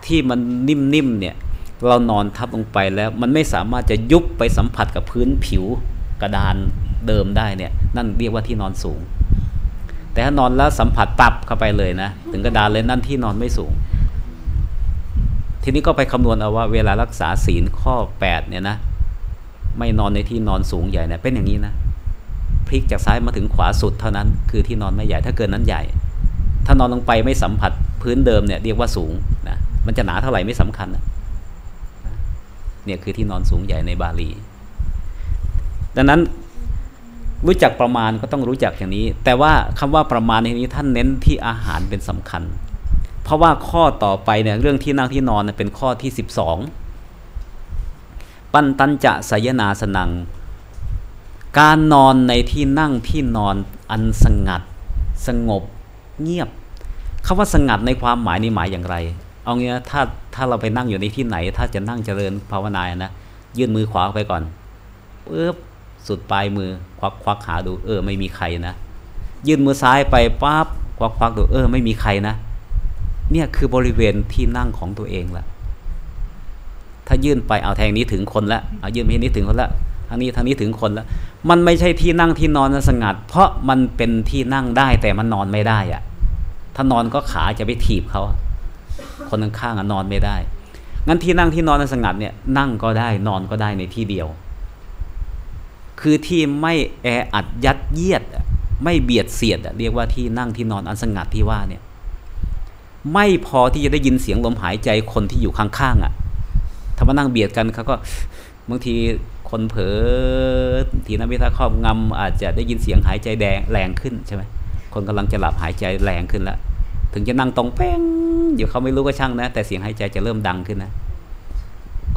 ที่มันนิ่มๆเนี่ยเรานอนทับลงไปแล้ว มันไม่สามารถจะยุบไปสัมผัสกับพื้นผิวกระดานเดิมได้เนี่ยนั่นเรียกว่าที่นอนสูง แต่ถ้านอนแล้วสัมผัสปับเข้าไปเลยนะ ถึงกระดานเลยนั่นที่นอนไม่สูง ทีนี้ก็ไปคำนวณเอาว่าเวลารักษาศีลข้อ8เนี่ยนะไม่นอนในที่นอนสูงใหญ่เนี่ยเป็นอย่างนี้นะ พลิกจากซ้ายมาถึงขวาสุดเท่านั้น คือที่นอนไม่ใหญ่ถ้าเกินนั้นใหญ่ ถ้านอนลงไปไม่สัมผัสพื้นเดิมเนี่ยเรียกว่าสูงนะมันจะหนาเท่าไหร่ไม่สำคัญนะเนี่ยคือที่นอนสูงใหญ่ในบาลี ดังนั้นรู้จักประมาณก็ต้องรู้จักอย่างนี้ แต่ว่าคำว่าประมาณในนี้ท่านเน้นที่อาหารเป็นสำคัญ เพราะว่าข้อต่อไปเนี่ยเรื่องที่นั่งที่นอนเป็นข้อที่สิบสองปันตันจะสยนาสนัง การนอนในที่นั่งที่นอนอันสงัด สงบเงียบคาว่าสงัดในความหมายนี่หมายอย่างไร เอางี้ถ้าถ้าเราไปนั่งอยู่ในที่ไหน ถ้าจะนั่งเจริญภาวนานะยื่นมือขวาไปก่อนปึ๊บสุดปลายมือควักควักหาดูเออไม่มีใครนะ ยื่นมือซ้ายไปปั๊บควักควักดูเออไม่มีใครนะ เนี่ยคือบริเวณที่นั่งของตัวเองละถ้ายื่นไปเอาแทงนี้ถึงคนละเอายื่นไปนี้ถึงคนละทางนี้ทางนี้ถึงคนแล้ว มันไม่ใช่ที่นั่งที่นอนสงัด เพราะมันเป็นที่นั่งได้แต่มันนอนไม่ได้อะถ้านอนก็ขาจะไปถีบเขาคนข้างๆนอนไม่ได้ งั้นที่นั่งที่นอนสงัดเนี่ยนั่งก็ได้นอนก็ได้ในที่เดียว คือที่ไม่แออัดยัดเยียด ไม่เบียดเสียดเรียกว่าที่นั่งที่นอนอันสงัดที่ว่าเนี่ยไม่พอที่จะได้ยินเสียงลมหายใจคนที่อยู่ข้างๆอะถ้ามานั่งเบียดกันเขาก็บางที คนเผลอทีนัมิทาครอบงำอาจจะได้ยินเสียงหายใจแดงแรงขึ้นใช่ไหมคนกำลังจะหลับหายใจแรงขึ้นแล้วถึงจะนั่งตรงเป้งอยู่เขาไม่รู้ก็ช่างนะ แต่เสียงหายใจจะเริ่มดังขึ้นนะ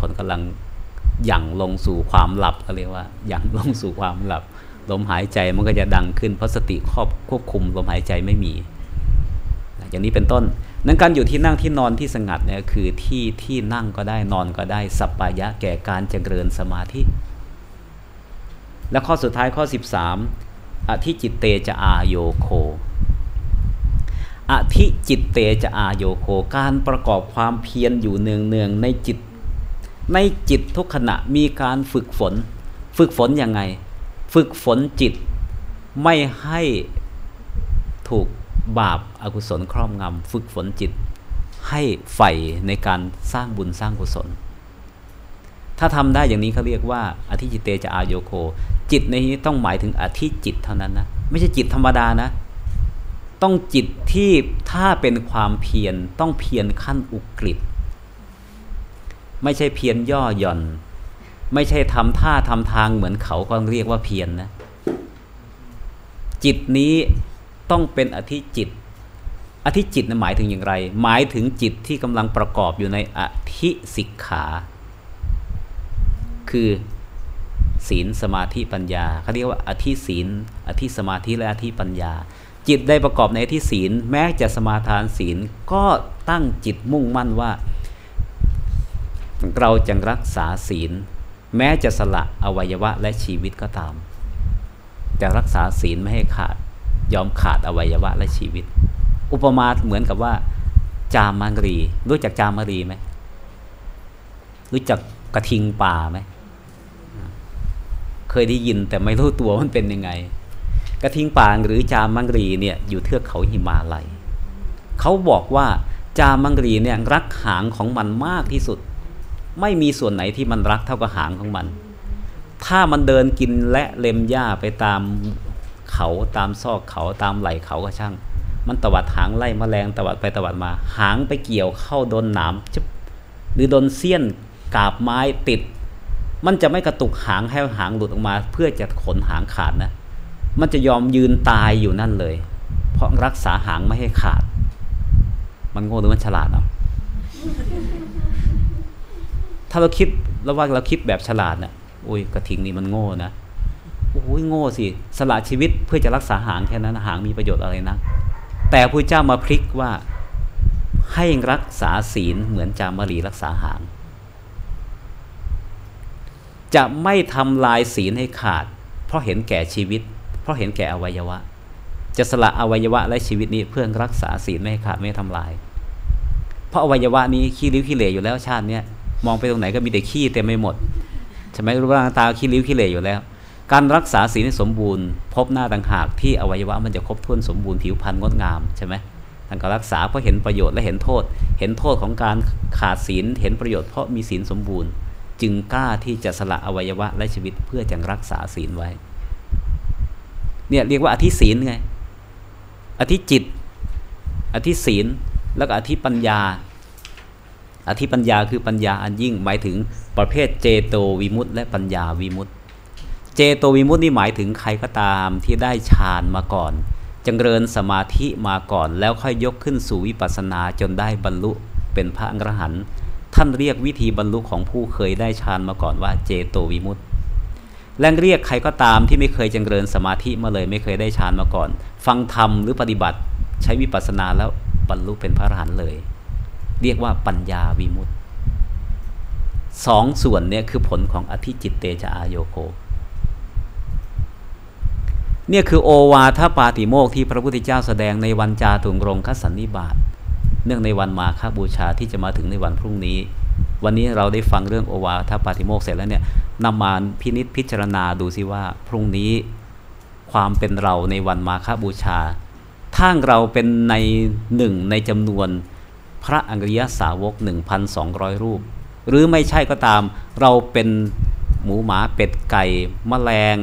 คนกำลังหยั่งลงสู่ความหลับเขาเรียกว่าหยั่งลงสู่ความหลับลมหายใจมันก็จะดังขึ้นเพราะสติครอบควบคุมลมหายใจไม่มี อย่างนี้เป็นต้น นั้นการอยู่ที่นั่งที่นอนที่สงัดเนี่ยคือที่ที่นั่งก็ได้นอนก็ได้สัปปายะแก่การเจริญสมาธิ และข้อสุดท้ายข้อ 13อธิจิตเตจะอาโยโคอธิจิตเตจะอาโยโคการประกอบความเพียรอยู่เนืองเนืองในจิต ในจิตทุกขณะมีการฝึกฝน ฝึกฝนยังไง ฝึกฝนจิตไม่ให้ถูก บาปอากุศลครอบงำฝึกฝนจิต ให้ใฝ่ในการสร้างบุญสร้างกุศล ถ้าทำได้อย่างนี้เขาเรียกว่าอธิจิตเตจะอาโยโค จิตในนี้ต้องหมายถึงอธิจิตเท่านั้นนะ ไม่ใช่จิตธรรมดานะ ต้องจิตที่ถ้าเป็นความเพียรต้องเพียรขั้นอุกฤษไม่ใช่เพียรย่อหย่อน ไม่ใช่ทำท่าทำทางเหมือนเขาก็เรียกว่าเพียรนนะจิตนี้ ต้องเป็นอธิจิต อธิจิตนะหมายถึงอย่างไร หมายถึงจิตที่กำลังประกอบอยู่ในอธิสิกขา คือศีลสมาธิปัญญาเขาเรียกว่าอธิศีล อธิสมาธิและอธิปัญญา จิตได้ประกอบในอธิศีล แม้จะสมาทานศีลก็ตั้งจิตมุ่งมั่นว่า เราจะรักษาศีล แม้จะสละอวัยวะและชีวิตก็ตาม จะรักษาศีลไม่ให้ขาด ยอมขาดอวัยวะและชีวิต อุปมาเหมือนกับว่า จามารี รู้จักจามารีไหมรู้จักกระทิงป่าไหมเคยได้ยินแต่ไม่รู้ตัวมันเป็นยังไง กระทิงป่าหรือจามังรีเนี่ยอยู่เทือกเขาหิมาลัยเขาบอกว่าจามังรีเนี่ยรักหางของมันมากที่สุด ไม่มีส่วนไหนที่มันรักเท่ากับหางของมัน ถ้ามันเดินกินและเล็มหญ้าไปตาม เขาตามซอกเขาตามไหลเขาก็ช่าง มันตวัดหางไล่มแมลงตวัดไปตวัดมา หางไปเกี่ยวเข้าโดนหนามจึ๊บหรือโดนเสี้ยนกาบไม้ติด มันจะไม่กระตุกหางให้หางหลุดออกมา เพื่อจะขนหางขาดนะ มันจะยอมยืนตายอยู่นั่นเลย เพราะรักษาหางไม่ให้ขาด มันโง่หรือมันฉลาดเนาะถ้าเราคิดแล้วว่าเราคิดแบบฉลาดเนะี่ยโอ้ยกระทิงนี่มันโง่นะ โอ้ยโง่สิสละชีวิตเพื่อจะรักษาหางแค่นั้นหางมีประโยชน์อะไรนะแต่พระเจ้ามาพลิกว่าให้รักษาศีลเหมือนจามรีรักษาหาง จะไม่ทำลายศีลให้ขาด เพราะเห็นแก่ชีวิต เพราะเห็นแก่อวัยวะ จะสละอวัยวะและชีวิตนี้เพื่อรักษาศีลไม่ให้ขาดไม่ทำลาย เพราะอวัยวะนี้ขี้ริ้วขี้เหร่อยู่แล้วชาติเนี้ยมองไปตรงไหนก็มีแต่ขี้เต็มไปหมดใช่ไหมรู้ว่างตาขี้ริ้วขี้เหร่อยู่แล้ว การรักษาศีลสมบูรณ์ พบหน้าต่างหากที่อวัยวะมันจะครบถ้วนสมบูรณ์ผิวพรรณงดงามใช่ไหมท่านก็รักษาเพราะเห็นประโยชน์และเห็นโทษ เห็นโทษของการขาดศีลเห็นประโยชน์เพราะมีศีลสมบูรณ์ จึงกล้าที่จะสละอวัยวะและชีวิตเพื่อจะรักษาศีลไว้เนี่ยเรียกว่าอธิศีลไงอธิจิต อธิศีลแล้วก็อธิปัญญา อธิปัญญาคือปัญญาอันยิ่งหมายถึงประเภทเจโตวิมุตต์และปัญญาวิมุตต์ จโตวิมุตต์นี่หมายถึงใครก็ตามที่ได้ฌานมาก่อนจังเริญสมาธิมาก่อน แล้วค่อยยกขึ้นสู่วิปัสสนาจนได้บรรลุเป็นพระอรหันต์ท่านเรียกวิธีบรรลุของผู้เคยได้ฌานมาก่อนว่าเจโตวิมุตต์และเรียกใครก็ตามที่ไม่เคยจังเริญสมาธิมาเลยไม่เคยได้ฌานมาก่อน ฟังธรรมหรือปฏิบัติ ใช้วิปัสสนาแล้วบรรลุเป็นพระอรหันต์เลย เรียกว่าปัญญาวิมุตต์สองส่วนเนี่ยคือผลของอธิจิตเตจอาโยโค เนี่ยคือโอวาทปาติโมกที่พระพุทธเจ้าแสดงในวันจาตุงรงคสันนิบาตเนื่องในวันมาฆบูชาที่จะมาถึงในวันพรุ่งนี้ วันนี้เราได้ฟังเรื่องโอวาทปาติโมกเสร็จแล้วเนี่ยนำมาพินิษพิจารณาดูซิว่าพรุ่งนี้ความเป็นเราในวันมาฆบูชาถ้าเราเป็นในหนึ่งในจำนวนพระอังริยสาวก 1,200 รูป หรือไม่ใช่ก็ตามเราเป็นหมูหมาเป็ดไก่มแมลง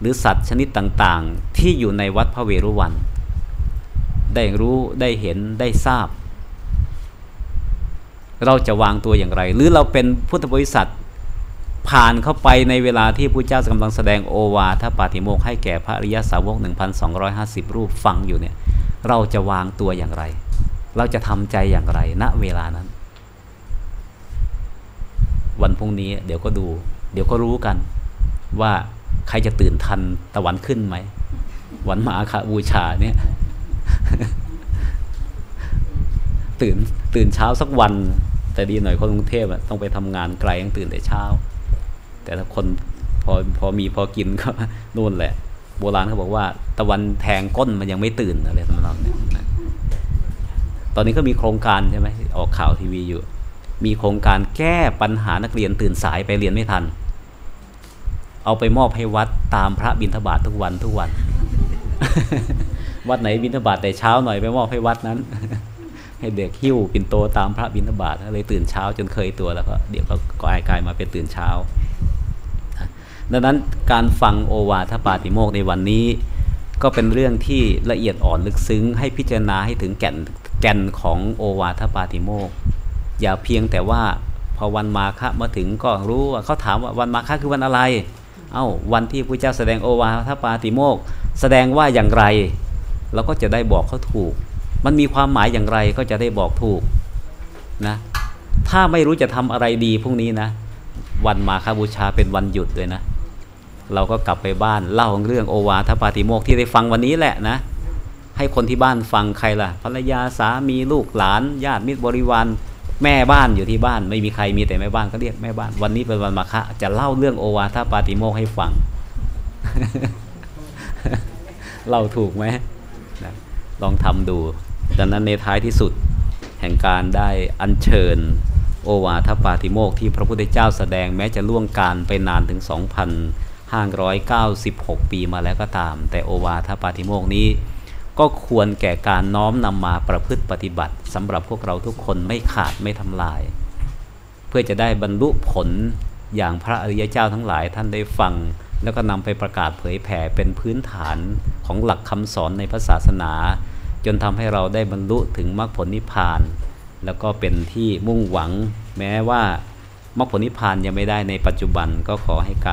หรือสัตว์ชนิดต่างๆ ที่อยู่ในวัดพระเวรุวัน ได้รู้ได้เห็นได้ทราบ เราจะวางตัวอย่างไร หรือเราเป็นพุทธบริษัทผ่านเข้าไปในเวลาที่พระเจ้ากำลังแสดงโอวาทปาติโมกให้แก่พระอริยสาวก 1,250 รูปฟังอยู่เนี่ย เราจะวางตัวอย่างไร เราจะทำใจอย่างไรณเวลานั้น วันพรุ่งนี้เดี๋ยวก็ดู เดี๋ยวก็รู้กันว่า ใครจะตื่นทันตะวันขึ้นไหมวันมาคาบูชาเนี่ย ตื่นตื่นเช้าสักวัน แต่ดีหน่อยคนกรุงเทพอะต้องไปทำงานไกลต้องตื่นแต่เช้า แต่ถ้าคนพอพอมีพอกินก็นู่นแหละ โบราณเขาบอกว่า ตะวันแทงก้นมันยังไม่ตื่นอะไรทำนองนี้ตอนนี้ก็มีโครงการใช่ไหมออกข่าวทีวีอยู่ มีโครงการแก้ปัญหานักเรียนตื่นสายไปเรียนไม่ทัน เอาไปมอบให้วัดตามพระบิณฑบาตททุกวันทุกวัน วัดไหนบิณฑบาตแต่เช้าหน่อยไปมอบให้วัดนั้น ให้เด็กหิ้วปิ่นโตตามพระบิณฑบาตเลยตื่นเช้าจนเคยตัวแล้วก็เดี๋ยวก็กลายกลายมาเป็นตื่นเช้า ดังนั้นการฟังโอวาทปาติโมกในวันนี้ ก็เป็นเรื่องที่ละเอียดอ่อนลึกซึ้ง ให้พิจารณาให้ถึงแก่นแก่นของโอวาทปาติโมกอย่าเพียงแต่ว่าพอวันมาฆะมาถึงก็รู้ว่าเขาถามว่าวันมาฆะคือวันอะไร เอา้าวันที่พระเจ้าแสดงโอวาทปาติโมกแสดงว่าอย่างไรเราก็จะได้บอกเขาถูก มันมีความหมายอย่างไรก็จะได้บอกถูกนะถ้าไม่รู้จะทำอะไรดีพรุ่งนี้นะวันมาคาบูชาเป็นวันหยุดด้วยนะ เราก็กลับไปบ้านเล่าเรื่องโอวาทปาติโมกที่ได้ฟังวันนี้แหละนะ ให้คนที่บ้านฟังใครล่ะภรรยาสามีลูกหลาน ญาติมิตรบริวาร แม่บ้านอยู่ที่บ้าน ไม่มีใครมีแต่แม่บ้านก็เรียกแม่บ้าน วันนี้เป็นวันมาฆะจะเล่าเรื่องโอวาทปาติโมกให้ฟังเล่าถูกไหมนะลองทำดูดังนั้นในท้ายที่สุดแห่งการได้อัญเชิญ โอวาทปาติโมกที่พระพุทธเจ้าแสดงแม้จะล่วงการไปนานถึง 2,596 ปีมาแล้วก็ตาม แต่โอวาทปาติโมกนี้ ก็ควรแก่การน้อมนำมาประพฤติปฏิบัติสำหรับพวกเราทุกคนไม่ขาดไม่ทำลาย เพื่อจะได้บรรลุผลอย่างพระอริยเจ้าทั้งหลายท่านได้ฟัง แล้วก็นำไปประกาศเผยแผ่เป็นพื้นฐานของหลักคำสอนในพระศาสนา จนทำให้เราได้บรรลุถึงมรรคผลนิพพาน แล้วก็เป็นที่มุ่งหวัง แม้ว่ามรรคผลนิพพานยังไม่ได้ในปัจจุบันก็ขอให้การ